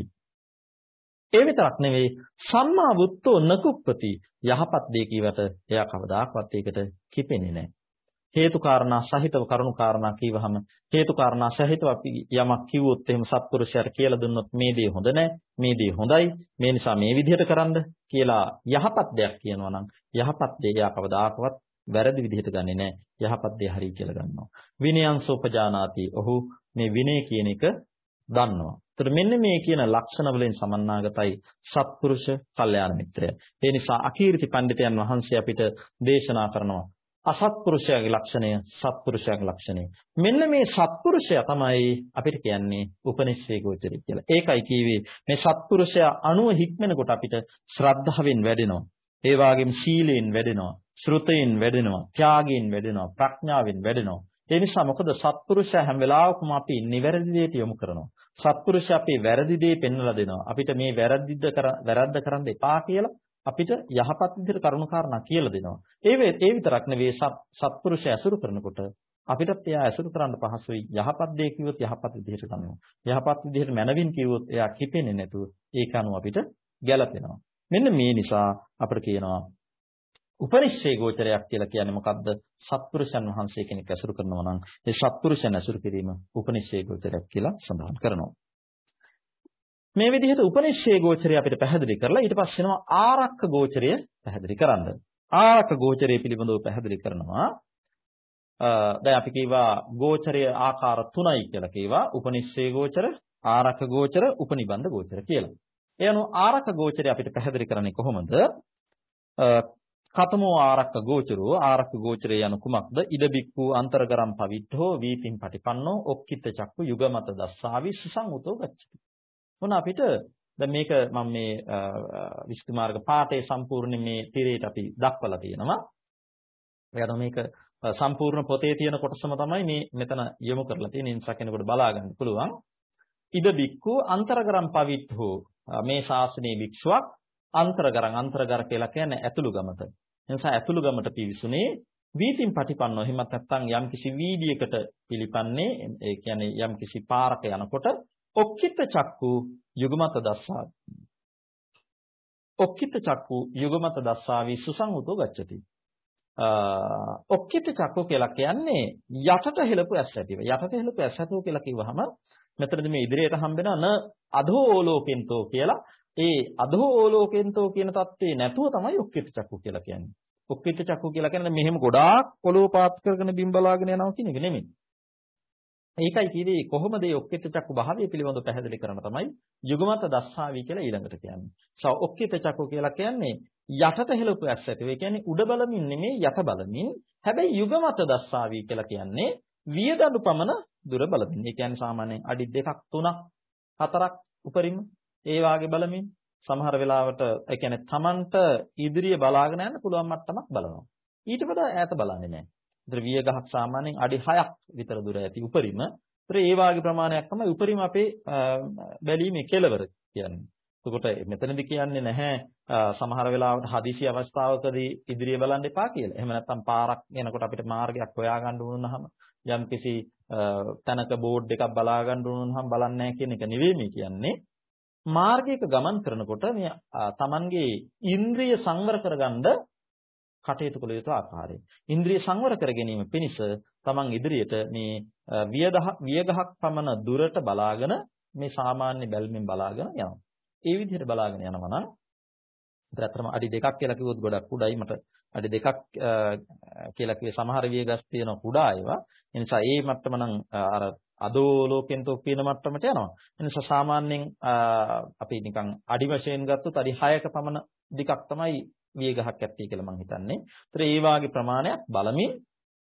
ඒ විතරක් නෙවෙයි සම්මා වුත්තෝ නකුප්පති යහපත් දේ කීවට එයා කවදාකවත් ඒකට කිපෙන්නේ නැහැ. හේතු කාරණා සහිතව කරුණු කාරණා කියවහම හේතු කාරණා සහිතව අපි යමක් කිව්වොත් එහෙම සත්පුරුෂයාට කියලා දුන්නොත් මේ දේ හොඳ නැහැ මේ දේ හොඳයි මේ නිසා මේ විදිහට කරන්න කියලා යහපත් දෙයක් කියනවා නම් යහපත් දේ යා කවදාකවත් වැරදි විදිහට ගන්නෙ නැහැ යහපත් දේ හරි කියලා ගන්නවා. විනයං සෝපජානාති. ඔහු මේ විනය කියන එක දන්නවා. ඒතර මෙන්න මේ කියන ලක්ෂණ වලින් සමන්නාගතයි සත්පුරුෂ කල්යාණ මිත්‍රය. ඒ නිසා අකීර්ති පඬිතයන් වහන්සේ අපිට දේශනා කරනවා අසත්පුරුෂයාගේ ලක්ෂණය සත්පුරුෂයාගේ ලක්ෂණය. මෙන්න මේ සත්පුරුෂයා තමයි අපිට කියන්නේ උපනිෂේ ගෝචරය කියලා. ඒකයි කියවේ මේ සත්පුරුෂයා අණුව හික්මනකොට අපිට ශ්‍රද්ධාවෙන් වැඩෙනවා. ඒ වගේම සීලයෙන් වැඩෙනවා. ශ්‍රුතයෙන් වැඩෙනවා. ත්‍යාගයෙන් වැඩෙනවා. ප්‍රඥාවෙන් වැඩෙනවා. ඒ නිසා මොකද සත්පුරුෂයා හැම වෙලාවකම අපි නිවැරදි දෙයට යොමු කරනවා. සත්පුරුෂයා අපේ වැරදි දේ පෙන්වලා දෙනවා. අපිට මේ වැරදිද වැරද්ද කරන්න එපා කියලා අපිට යහපත් විදිහට කරුණු කාරණා කියලා දෙනවා. ඒ ඒ විතරක් නෙවෙයි සත්පුරුෂය ඇසුරු කරනකොට අපිටත් එයා ඇසුරු කරන්න පහසුයි. යහපත් දේ කිව්වොත් යහපත් විදිහට කරනවා. යහපත් විදිහට මනවින් කිව්වොත් එයා කිපෙන්නේ නැතුව ඒක අනුව අපිට ගැළපෙනවා. මෙන්න මේ නිසා අපිට කියනවා උපනිශ්චේ ගෝචරයක් කියලා කියන්නේ මොකද්ද? සත්පුරුෂයන් වහන්සේ කෙනෙක් ඇසුරු කරනවා නම් ඒ සත්පුරුෂයන් ඇසුරු කිරීම උපනිශ්චේ ගෝචරයක් කියලා සඳහන් කරනවා. මේ විදිහට උපනිශ්චේ ගෝචරය අපිට පැහැදිලි කරලා ඊට පස්සේ එනවා ආරක්ක ගෝචරය පැහැදිලි කරන්න. ආරක්ක ගෝචරය පිළිබඳව පැහැදිලි කරනවා. දැන් අපි කියවා ගෝචරය ආකාර තුනයි කියලා කියවා උපනිශ්චේ ගෝචර, ආරක්ක ගෝචර, උපනිබන්ධ ගෝචර කියලා. ඒ අනුව ආරක්ක ගෝචරය අපිට පැහැදිලි කරන්නේ කොහොමද? කතමෝ ආරක්ක ගෝචරෝ ආරක්ක ගෝචරය යනු කුමක්ද? ඉද බික්කු අන්තර්ගරම් පවිද්ධෝ වීතින් පටිපන්නෝ ඔක්කිට චක්කු යුගමත දස්සාවි සුසං උතෝ ගච්ඡති. මොන අපිට දැන් මේක මම මේ විසුද්ධි මාර්ග පාඨයේ සම්පූර්ණ මේ තිරේට අපි දක්වලා තියෙනවා. එයාට මේක සම්පූර්ණ පොතේ තියෙන කොටසම තමයි මේ මෙතන යොමු කරලා තියෙන නිසා කෙනෙකුට බලා ගන්න පුළුවන්. ඉද බික්කු අන්තරගරම් පවිත්හෝ මේ ශාසනයේ භික්ෂුවක් අන්තරගරම් අන්තරගර කියලා කියන්නේ ඇතුළු ගමත. එනිසා ඇතුළු ගමට පිවිසුනේ වීතින් පටිපන්නෝ එහෙමත් නැත්නම් යම්කිසි වීදියකට පිළිපන්නේ ඒ කියන්නේ යම්කිසි පාරක යනකොට ඔක්කිත චක්කු යුගමත දස්සා ඔක්කිත චක්කු යුගමත දස්සාවි සුසංඋතෝ ගච්ඡති. ඔක්කිත චක්කු කියලා කියන්නේ යටට හෙලපු ඇස් ඇතිව. යටට හෙලපු ඇස් ඇතුව කියලා කිව්වහම මෙතනදී මේ ඉදිරියට හම්බෙන න අධෝ ඕලෝකෙන්තෝ කියලා. ඒ අධෝ ඕලෝකෙන්තෝ කියන தත්ත්වේ නැතුව තමයි ඔක්කිත චක්කු කියලා කියන්නේ. ඔක්කිත චක්කු කියලා කියන්නේ මෙහෙම ගොඩාක් පොළොව පාත් කරගෙන බිම් බලාගෙන යනවා කියන එක නෙමෙයි. ඒකයි කිව්වේ කොහොමද මේ ඔක්කිත චක්කු භාවය පිළිබඳව පැහැදිලි කරන තමයි යුගමත දස්සාවි කියලා ඊළඟට කියන්නේ. සෝ ඔක්කිත චක්කු කියලා කියන්නේ යටට හෙළපු ඇස් ඇතිව. ඒ කියන්නේ උඩ බලමින් නෙමෙයි යට බලමින්. හැබැයි යුගමත දස්සාවි කියලා කියන්නේ වියදඬු පමණ දුර බලමින්. ඒ කියන්නේ සාමාන්‍යයෙන් අඩි දෙකක් තුනක් හතරක් උපරිම ඒ වාගේ බලමින් සමහර වෙලාවට ඒ කියන්නේ Tamanට ඉදිරිය බලාගෙන යන්න පුළුවන් මට්ටමක් බලනවා. ඊට වඩා ඈත බලන්නේ නැහැ. ඒතර විය ගහක් සාමාන්‍යයෙන් අඩි 6ක් විතර දුර ඇති උපරිම. ඒතර ඒ වාගේ ප්‍රමාණයක් තමයි උපරිම අපේ බැලීමේ කෙලවර කියන්නේ. එතකොට මෙතනදි කියන්නේ නැහැ සමහර වෙලාවට හදිසි අවස්ථාවකදී ඉදිරිය බලන්න එපා කියලා. එහෙම නැත්නම් පාරක් යනකොට අපිට මාර්ගයක් හොයාගන්න වුණාම යම්කිසි තැනක බෝඩ් එකක් බලා ගන්න වුණාම බලන්නේ නැහැ කියන එක නෙවෙයි මේ කියන්නේ. මාර්ගයක ගමන් කරනකොට මේ Tamanගේ ඉන්ද්‍රිය සංවර කරගන්න කටයුතු කළ යුතු ආකාරය. ඉන්ද්‍රිය සංවර කර ගැනීම පිණිස තමන් ඉදිරියට මේ වියගහක් පමණ දුරට බලාගෙන මේ සාමාන්‍ය බැල්මෙන් බලාගෙන යනවා. ඒ විදිහට බලාගෙන යනවා නම් ඇත්තටම අඩි දෙකක් කියලා කිව්වොත් ගොඩක් උඩයි මට අඩි දෙකක් කියලා කිව්වේ සමහර වියගස් තියෙන කුඩා ඒවා. ඒ නිසා ඒ මට්ටම නම් අර අදෝලෝකෙන්තෝ කියන මට්ටමට යනවා. ඒ නිසා සාමාන්‍යයෙන් අපි නිකන් අඩි වශයෙන් ගත්තොත් අඩි 6ක පමණ දිකක් තමයි විය ගහක් ඇත්තේ කියලා මම හිතන්නේ. ඒතර ඒ වාගේ ප්‍රමාණයක් බලමින්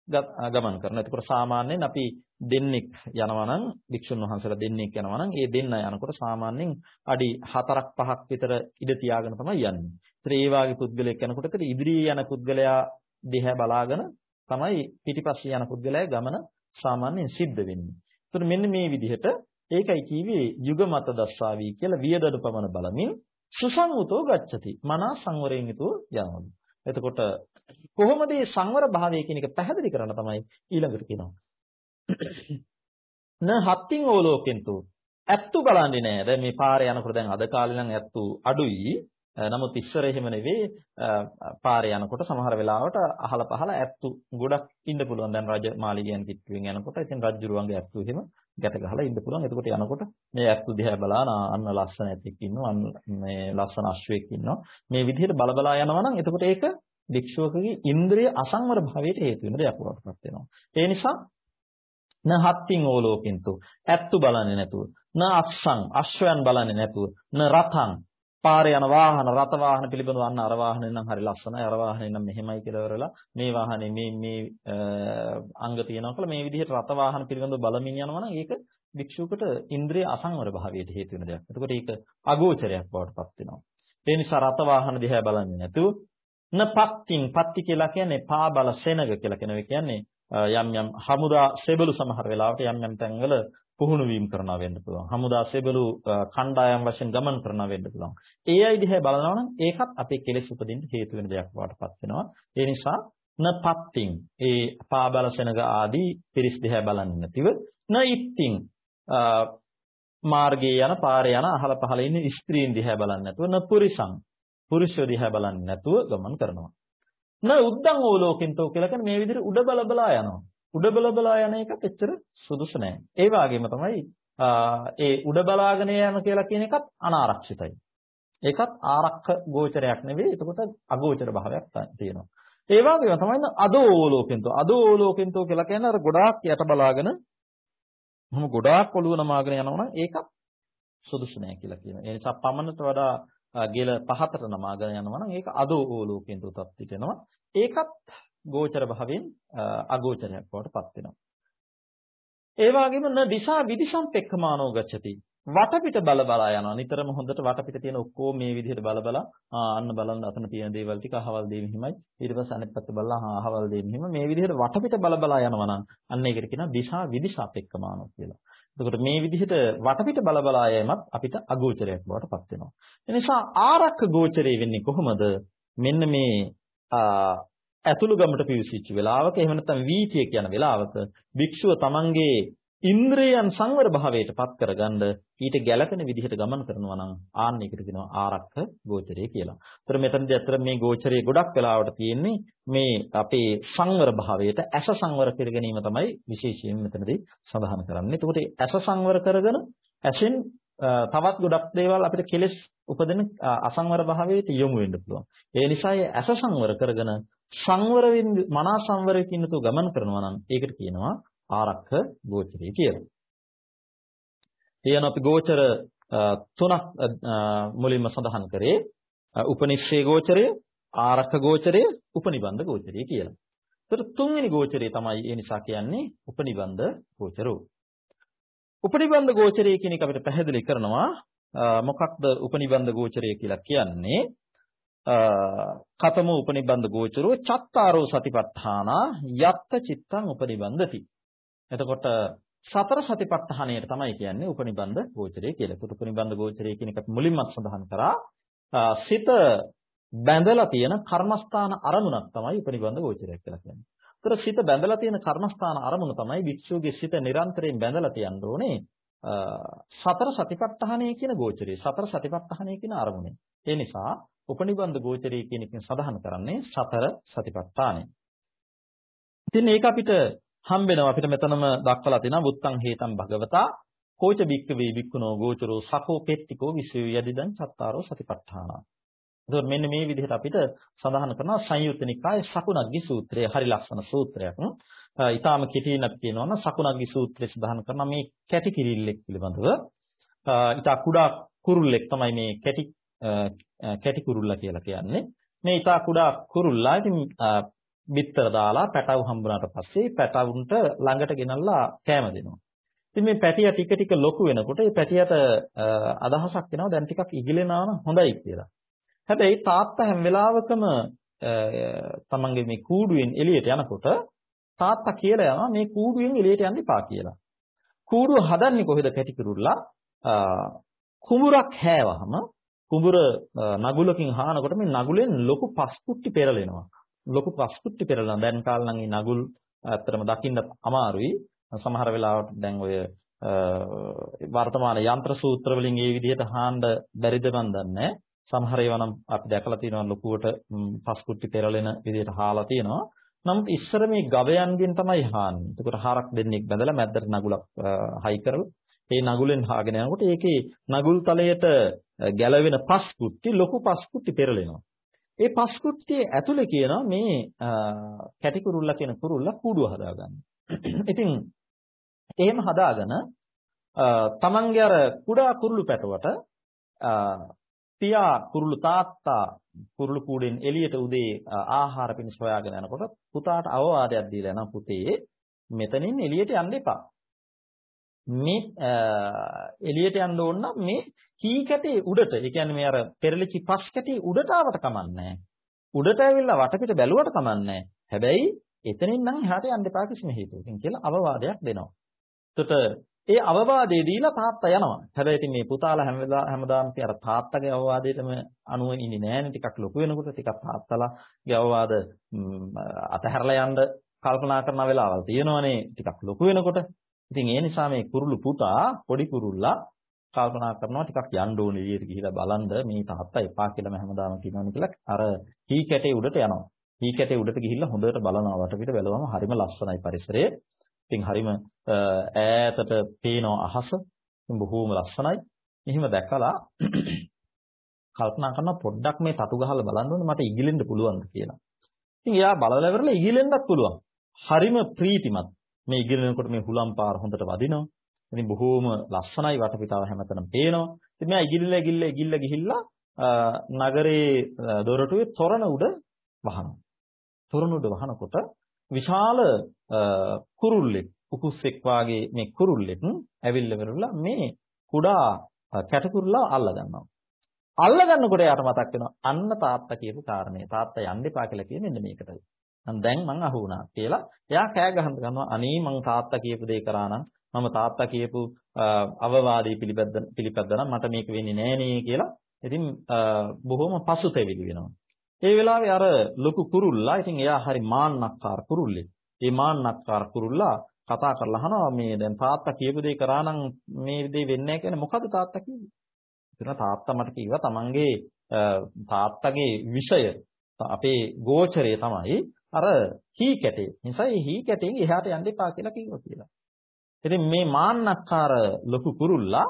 ගමන් කරනවා. එතකොට සාමාන්‍යයෙන් අපි දෙන්නෙක් යනවා නම් භික්ෂුන් වහන්සේලා දෙන්නෙක් යනවා නම් ඒ දෙන්න යනකොට සාමාන්‍යයෙන් අඩි 4ක් 5ක් විතර ඉඩ තියාගෙන තමයි යන්නේ. ඒතර ඒ වාගේ පුද්ගලයෙක් යනකොට ඉදිරියේ යන පුද්ගලයා දිහා බලාගෙන තමයි පිටිපස්සේ යන පුද්ගලයා ගමන සාමාන්‍යයෙන් සිද්ධ වෙන්නේ. ඒතර මෙන්න මේ විදිහට ඒකයි කිව්වේ යුග මත දස්සාවි කියලා වියදඩ පමණ බලමින් සුසංගතෝ ගච්ඡති. මනා සංවරයෙන් යුතුව යනවලු. එතකොට කොහොමද මේ සංවර භාවය කියන එක පැහැදිලි කරන්න තමයි ඊළඟට කියනවා. න හත්තින් ඕලෝකෙන්තු ඇත්තු බලන්නේ නැහැ. දැන් මේ පාරේ යනකොට දැන් අද කාලේ නම් ඇත්තු අඩුයි. නමුත් ඉස්සර එහෙම නෙවෙයි පාරේ යනකොට සමහර වෙලාවට අහල පහල ඇත්තු ගොඩක් ඉන්න පුළුවන්. දැන් රජ මාලිගයන් කිට්ටුවෙන් යනකොට ඉතින් රජුරුවන්ගේ ඇත්තු එහෙම ගැට ගහලා ඉන්න පුළුවන්. එතකොට යනකොට මේ ඇත්තු දිහා බලාන අන්න ලස්සන ඇතෙක් ඉන්නවා. අන්න මේ ලස්සන අශ්වයෙක් ඉන්නවා. මේ විදිහට බල බලා යනවා නම් එතකොට ඒක භික්ෂුවකගේ ඉන්ද්‍රිය අසංවර භාවයට හේතු වෙන දෙයක් වඩපත් වෙනවා. ඒ නිසා න හත්තින් ඕලෝකින්තු ඇත්තු බලන්නේ නැතුව න අස්සං අශ්වයන් බලන්නේ නැතුව න රතං පාරේ යන වාහන රත වාහන පිළිබඳව අන්න අර වාහනේ නම් හරි ලස්සනයි අර වාහනේ නම් මෙහෙමයි කියලා වරලා මේ වාහනේ මේ මේ අංග තියෙනවා කියලා මේ විදිහට රත වාහන පිළිබඳව බලමින් යනවා නම් ඒක භික්ෂුවකට ඉන්ද්‍රිය අසංවර භාවයට හේතු වෙන දෙයක්. එතකොට ඒක අගෝචරයක් බවට පත් වෙනවා. ඒ නිසා රත වාහන දිහා බලන්නේ නැතුව න පත්තින් පත්ති කියලා කියන්නේ පා බල සෙනග කියලා කියන එක කියන්නේ යම් යම් හමුදා සෙබළු සමහර වෙලාවට යම් යම් තැන්වල පුහුණු වීම කරනවා වෙන්න පුළුවන්. හමුදා සෙබළු කණ්ඩායම් වශයෙන් ගමන් කරනවා වෙන්න පුළුවන්. ඒ අය දිහා බලනවා නම් ඒකත් අපේ කෙලෙස් උපදින්න හේතු වෙන දෙයක් වඩපත් වෙනවා. ඒ නිසා නපත්තින් ඒ පාබල සෙනග ආදී පිරිස් දිහා බලන්නේ නැතිව නයිත්තින් මාර්ගයේ යන පාරේ යන අහල පහල ඉන්න ස්ත්‍රීන් දිහා බලන්නේ නැතුව නපුරිසං පුරුෂයෝ දිහා බලන්නේ නැතුව ගමන් කරනවා. න උද්දං ඕලෝකින්තෝ කියලා කියන්නේ මේ විදිහට උඩ බල බලා යනවා. උඩ බල බලා යන එකත් එච්චර සුදුසු නෑ. ඒ වගේම තමයි ඒ උඩ බලාගෙන යන කියලා කියන එකත් අනාරක්ෂිතයි. ඒකත් ආරක්ෂ ගෝචරයක් නෙවෙයි. එතකොට අගෝචර භාවයක් තියෙනවා. ඒ වගේම තමයි අදෝලෝකෙන්තෝ. අදෝලෝකෙන්තෝ කියලා කියන්නේ අර ගොඩාක් යට බලාගෙන මොහොම ගොඩාක් ඔළුව නමාගෙන යනවා නම් ඒකත් සුදුසු නෑ කියලා කියනවා. ඒ නිසා පමණට වඩා ගෙල පහතට නමාගෙන යනවා නම් ඒක අදෝලෝකෙන්තෝ තත්ත්වයට එනවා. ඒකත් ගෝචර භාවයෙන් අගෝචරයක් බවට පත් වෙනවා. ඒ වගේම න දිසා විදිසම්පෙක්කමානෝ ගච්ඡති. වටපිට බල බලා යනවා. නිතරම හොඳට වටපිට තියෙන ඔක්කොම මේ විදිහට බල බලා අන්න බලන්න අතන තියෙන දේවල් ටික අහවල් දේ මෙහිමයි. ඊට පස්සේ අනෙත් පැත්ත බලලා ආ අහවල් දේ මෙහිම. මේ විදිහට වටපිට බල බලා යනවා නම් අන්න ඒකට කියනවා දිශා විදිශාපෙක්කමානෝ කියලා. එතකොට මේ විදිහට වටපිට බල බලා යෑමත් අපිට අගෝචරයක් බවට පත් වෙනවා. ඒ නිසා ආරක්ක ගෝචරය වෙන්නේ කොහොමද? මෙන්න මේ ඇතුළු ගමට පිවිසිච්ච වෙලාවක එහෙම නැත්නම් වීතිය කියන වෙලාවක භික්ෂුව තමන්ගේ ඉන්ද්‍රයන් සංවර භාවයට පත් කරගන්න ඊට ගැළපෙන විදිහට ගමන් කරනවා නම් ආන්න එකට කියනවා ආරක්ක ගෝචරය කියලා. ඒතර මෙතනදී අතර මේ ගෝචරයේ ගොඩක් වෙලාවට තියෙන්නේ මේ අපේ සංවර භාවයට ඇස සංවර කර ගැනීම තමයි විශේෂයෙන් මෙතනදී සඳහන් කරන්නේ. එතකොට ඇස සංවර කරගෙන ඇසෙන් තවත් ගොඩක් දේවල් අපිට කෙලස් උපදින අසංවර භාවයට යොමු වෙන්න පුළුවන්. ඒ නිසා ඇස සංවර කරගෙන සංවර වෙන්න මනා සංවරයකින් යුතුව ගමන් කරනවා නම් ඒකට කියනවා ආරක්ක ගෝචරය කියලා. ඊයන අපි ගෝචර තුනක් මුලින්ම සඳහන් කරේ උපනිශ්‍රේ ගෝචරය, ආරක්ක ගෝචරය, උපනිබන්ධ ගෝචරය කියලා. ඒතර තුන්වෙනි ගෝචරය තමයි ඒ නිසා කියන්නේ උපනිබන්ධ ගෝචරෝ. උපනිබන්ධ ගෝචරය කියන එක අපිට පැහැදිලි කරනවා මොකක්ද උපනිබන්ධ ගෝචරය කියලා කියන්නේ කතම උපනිබන්ධ ගෝචරෝ චත්තාරෝ සතිපට්ඨානා යත්ත චිත්තං උපනිබන්ධති එතකොට සතර සතිපට්ඨානයට තමයි කියන්නේ උපනිබන්ධ ගෝචරය කියලා. ඒකට උපනිබන්ධ ගෝචරය කියන එක මුලින්මත් සඳහන් කරා. සිත බැඳලා තියෙන කර්මස්ථාන අරමුණක් තමයි උපනිබන්ධ ගෝචරය කියලා කියන්නේ. ඒතර සිත බැඳලා තියෙන කර්මස්ථාන අරමුණ තමයි වික්ෂුගේ සිත නිරන්තරයෙන් බැඳලා තියන්න ඕනේ. සතර සතිපට්ඨානය කියන ගෝචරය. සතර සතිපට්ඨානය කියන අරමුණේ. ඒ නිසා උපනිබන්ධ ගෝචරය කියන එකෙන් සඳහන් කරන්නේ සතර සතිපට්ඨානය. ඉතින් මේක අපිට හම්බෙනවා අපිට මෙතනම දක්වලා තියෙනවා බුත්තං හේතං භගවතා කෝච බික්ක වේ බික්කුණෝ ගෝචරෝ සකෝ පෙට්ටිකෝ විසය යදිදං චත්තාරෝ සතිපට්ඨාන. එතකොට මෙන්න මේ විදිහට අපිට සඳහන් කරනවා සංයුත්ත නිකායේ සකුණග්ගි සූත්‍රය හරි ලස්සන සූත්‍රයක්. ඊටාම කෙටියෙන් අපි කියනවා නම් සකුණග්ගි සූත්‍රය සඳහන් කරනවා මේ කැටි කිරිල්ලෙක් පිළිබඳව. ඊටා කුඩා කුරුල්ලෙක් තමයි මේ කැටි කැටි කුරුල්ලා කියලා කියන්නේ. මේ ඊටා කුඩා කුරුල්ලා ඉතින් බිත්තර දාලා පැටව හම්බුනාට පස්සේ පැටවුන්ට ළඟට ගෙනල්ලා කෑම දෙනවා. ඉතින් මේ පැටියා ටික ටික ලොකු වෙනකොට මේ පැටියට අදහසක් එනවා දැන් ටිකක් ඉගිලෙනවා නම් හොඳයි කියලා. හැබැයි තාත්තා හැම වෙලාවකම තමන්ගේ මේ කූඩුවෙන් එළියට යනකොට තාත්තා කියලා යනවා මේ කූඩුවෙන් එළියට යන්න එපා කියලා. කූඩුව හදන්නේ කොහෙද කැටිකිරුල්ලා කුඹුරක් හැවහම කුඹුර නගුලකින් හානකොට මේ නගුලෙන් ලොකු පස් කුට්ටි පෙරලෙනවා. ලොකු පස්කුට්ටි පෙරලන දැන් කාලේ නම් මේ නගුල් ඇත්තටම දකින්න අමාරුයි සමහර වෙලාවට දැන් ඔය වර්තමාන යන්ත්‍ර සූත්‍ර වලින් මේ විදිහට හාන්න බැරිද මන් දන්නේ සමහර ඒවා නම් අපි දැකලා තියෙනවා ලොකුවට පස්කුට්ටි පෙරලෙන විදිහට හාලා තියෙනවා නමුත් ඉස්සර මේ ගවයන්ගෙන් තමයි හාන්නේ. එතකොට හරක් දෙන්නෙක් බැඳලා මැද්දට නගුලක් හයි කරලා ඒ නගුලෙන් හාගෙන යනකොට ඒකේ නගුල් තලයට ගැලවෙන පස් කුට්ටි ලොකු පස් කුට්ටි පෙරලෙනවා. ඒ පස් කුට්ටියේ ඇතුලේ කියනවා මේ කැටි කුරුල්ලා කියන කුරුල්ලා කූඩුව හදාගන්න. ඉතින් එහෙම හදාගෙන තමන්ගේ අර කුඩා කුරුළු පැටවට පියා කුරුළු තාත්තා කුරුළු කූඩෙන් එළියට උදේ ආහාර පිණිස හොයාගෙන යනකොට පුතාට අවවාදයක් දීලා යනවා පුතේ මෙතනින් එළියට යන්න එපා. මේ එළියට යන්න ඕන නම් මේ කී කැටේ උඩට ඒ කියන්නේ මේ අර පෙරලිචි පස් කැටේ උඩට ආවට කමන්නේ උඩට ඇවිල්ලා වටපිට බැලුවට කමන්නේ හැබැයි එතනින් නම් එහාට යන්න එපා කිසිම හේතුවකින් කියලා අවවාදයක් දෙනවා. එතකොට ඒ අවවාදේ දීලා තාත්තා යනවා. හැබැයි ඉතින් මේ පුතාලා හැමදා හැමදාම අර තාත්තගේ අවවාදයටම අනුව ඉන්නේ නෑනේ ටිකක් ලොකු වෙනකොට ටිකක් තාත්තලාගේ අවවාද අතහැරලා යන්න කල්පනා කරන වෙලාවල් තියෙනවනේ ටිකක් ලොකු වෙනකොට. ඉතින් ඒ නිසා මේ කුරුළු පුතා පොඩි කුරුල්ලා කල්පනා කරනවා ටිකක් යන්න ඕනේ එළියට ගිහිලා බලන්න මේ තාත්තා එපා කියලා මම හැමදාම කියනවනේ කියලා අර හී කැටේ උඩට යනවා. හී කැටේ උඩට ගිහිල්ලා හොඳට බලනවා වටපිට බැලුවම හරිම ලස්සනයි පරිසරය. ඉතින් හරිම ඈතට පේන අහස බොහෝම ලස්සනයි. එහෙම දැකලා කල්පනා කරනවා පොඩ්ඩක් මේ තටු ගහලා බලන්න ඕනේ මට ඉගිලෙන්න පුළුවන්ද කියලා. ඉතින් එයා බලලා ඉවරලා ඉගිලෙන්නත් පුළුවන්. හරිම ප්‍රීතිමත්. මේ ඉගිලෙනකොට මේ හුලම් පාර හොඳට වදිනවා. ඉතින් බොහෝම ලස්සනයි වටපිටාව හැමතැනම පේනවා. ඉතින් මෙයා ඉගිලිලා ඉගිල්ලා ඉගිල්ලා ගිහිල්ලා නගරේ දොරටුවේ තොරණ උඩ වහනවා. තොරණ උඩ වහනකොට විශාල කුරුල්ලෙක් උකුස්සෙක් වාගේ මේ කුරුල්ලෙක් ඇවිල්ලා වෙරලා මේ කුඩා කැටකුරුල්ලා අල්ල ගන්නවා. අල්ල ගන්නකොට යාට මතක් වෙනවා අන්න තාත්තා කියපු කාරණේ. තාත්තා යන්න එපා කියලා කියන්නේ මෙන්න මේකටයි. මම දැන් මං අහු වුණා කියලා එයා කෑ ගහන්න ගන්නවා අනේ මං තාත්තා කියපු දේ කරා නම් මම තාත්තා කියපු අවවාදී පිළිපැද්ද පිළිපැද්දනම් මට මේක වෙන්නේ නෑ නේ කියලා ඉතින් බොහොම පසුතැවිලි වෙනවා. ඒ වෙලාවේ අර ලොකු කුරුල්ලා ඉතින් එයා හරි මාන්නක්කාර කුරුල්ලෙක්. ඒ මාන්නක්කාර කුරුල්ලා කතා කරලා අහනවා මේ දැන් තාත්තා කියපු දේ කරා නම් මේ දේ වෙන්නේ නැහැ කියන්නේ මොකද තාත්තා කිව්වේ? එතන තාත්තා මට කිව්වා තමන්ගේ තාත්තගේ විෂය අපේ ගෝචරය තමයි අර හී කැටේ. නිසා මේ හී කැටෙන් එහාට යන්න එපා කියලා කිව්වා කියලා. ඉතින් මේ මාන්නක්කාර ලොකු කුරුල්ලා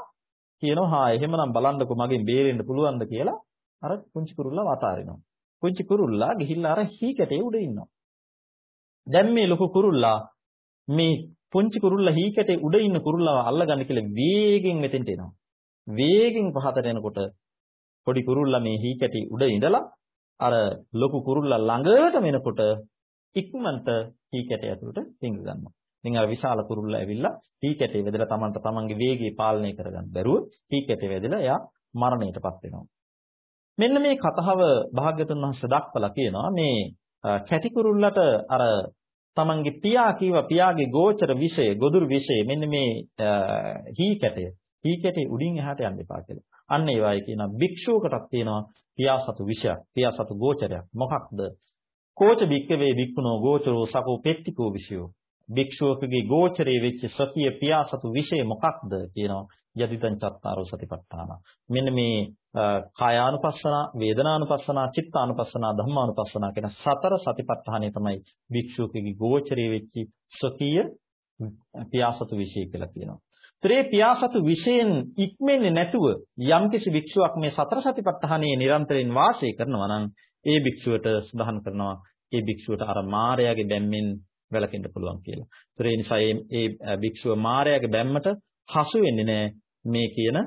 කියනවා හා එහෙමනම් බලන්නකෝ මගෙන් බේරෙන්න පුළුවන්ද කියලා අර පුංචි කුරුල්ලා වතාරිනවා. පුංචි කුරුල්ලා ගිහිල්ලා අර හී කැටේ උඩ ඉන්නවා. දැන් මේ ලොකු කුරුල්ලා මේ පුංචි කුරුල්ලා හී කැටේ උඩ ඉන්න කුරුල්ලාව අල්ලගන්න කියලා වේගෙන් මෙතෙන්ට එනවා. වේගෙන් පහතට එනකොට පොඩි කුරුල්ලා මේ හී කැටි උඩ ඉඳලා අර ලොකු කුරුල්ලා ළඟට වෙනකොට ඉක්මනට හී කැටය ඇතුළට රිංග ගන්නවා. ඉතින් අර විශාල කුරුල්ලා ඇවිල්ලා හී කැටේ වැදලා Tamanට Tamanගේ වේගය පාලනය කරගන්න බැරුව හී කැටේ වැදලා එයා මරණයටපත් වෙනවා. මෙන්න මේ කතාව භාග්‍යතුන් වහන්සේ දක්වලා කියනවා මේ කැටි කුරුල්ලට අර තමන්ගේ පියා කීව පියාගේ ගෝචර විෂය ගොදුරු විෂය මෙන්න මේ හී කැටය හී කැටේ උඩින් එහාට යන්න එපා කියලා. අන්න ඒ වගේ කියන භික්ෂුවකටත් තියෙනවා පියාසතු විෂයක් පියාසතු ගෝචරයක් මොකක්ද? කෝච භික්කවේ භික්ඛුනෝ ගෝචරෝ සකෝ පෙට්ටිකෝ විෂයෝ භික්ෂුවකගේ ගෝචරයේ වෙච්ච සතිය පියාසතු විෂය මොකක්ද කියනවා යදිතං චත්තාරෝ සතිපට්ඨාන මෙන්න මේ කායානුපස්සන වේදනානුපස්සන චිත්තානුපස්සන ධම්මානුපස්සන කියන සතර සතිපට්ඨානය තමයි භික්ෂුවකගේ ගෝචරයේ වෙච්ච සතිය පියාසතු විෂය කියලා කියනවා. ත්‍රේ පියාසතු විෂයෙන් ඉක්මෙන්නේ නැතුව යම්කිසි භික්ෂුවක් මේ සතර සතිපට්ඨානයේ නිරන්තරයෙන් වාසය කරනවා නම් ඒ භික්ෂුවට සඳහන් කරනවා ඒ භික්ෂුවට අර මායාවේ බැම්මෙන් වැළකෙන්න පුළුවන් කියලා. ඒතර ඒ නිසා මේ භික්ෂුව මායාවේ බැම්මට හසු වෙන්නේ නැහැ මේ කියන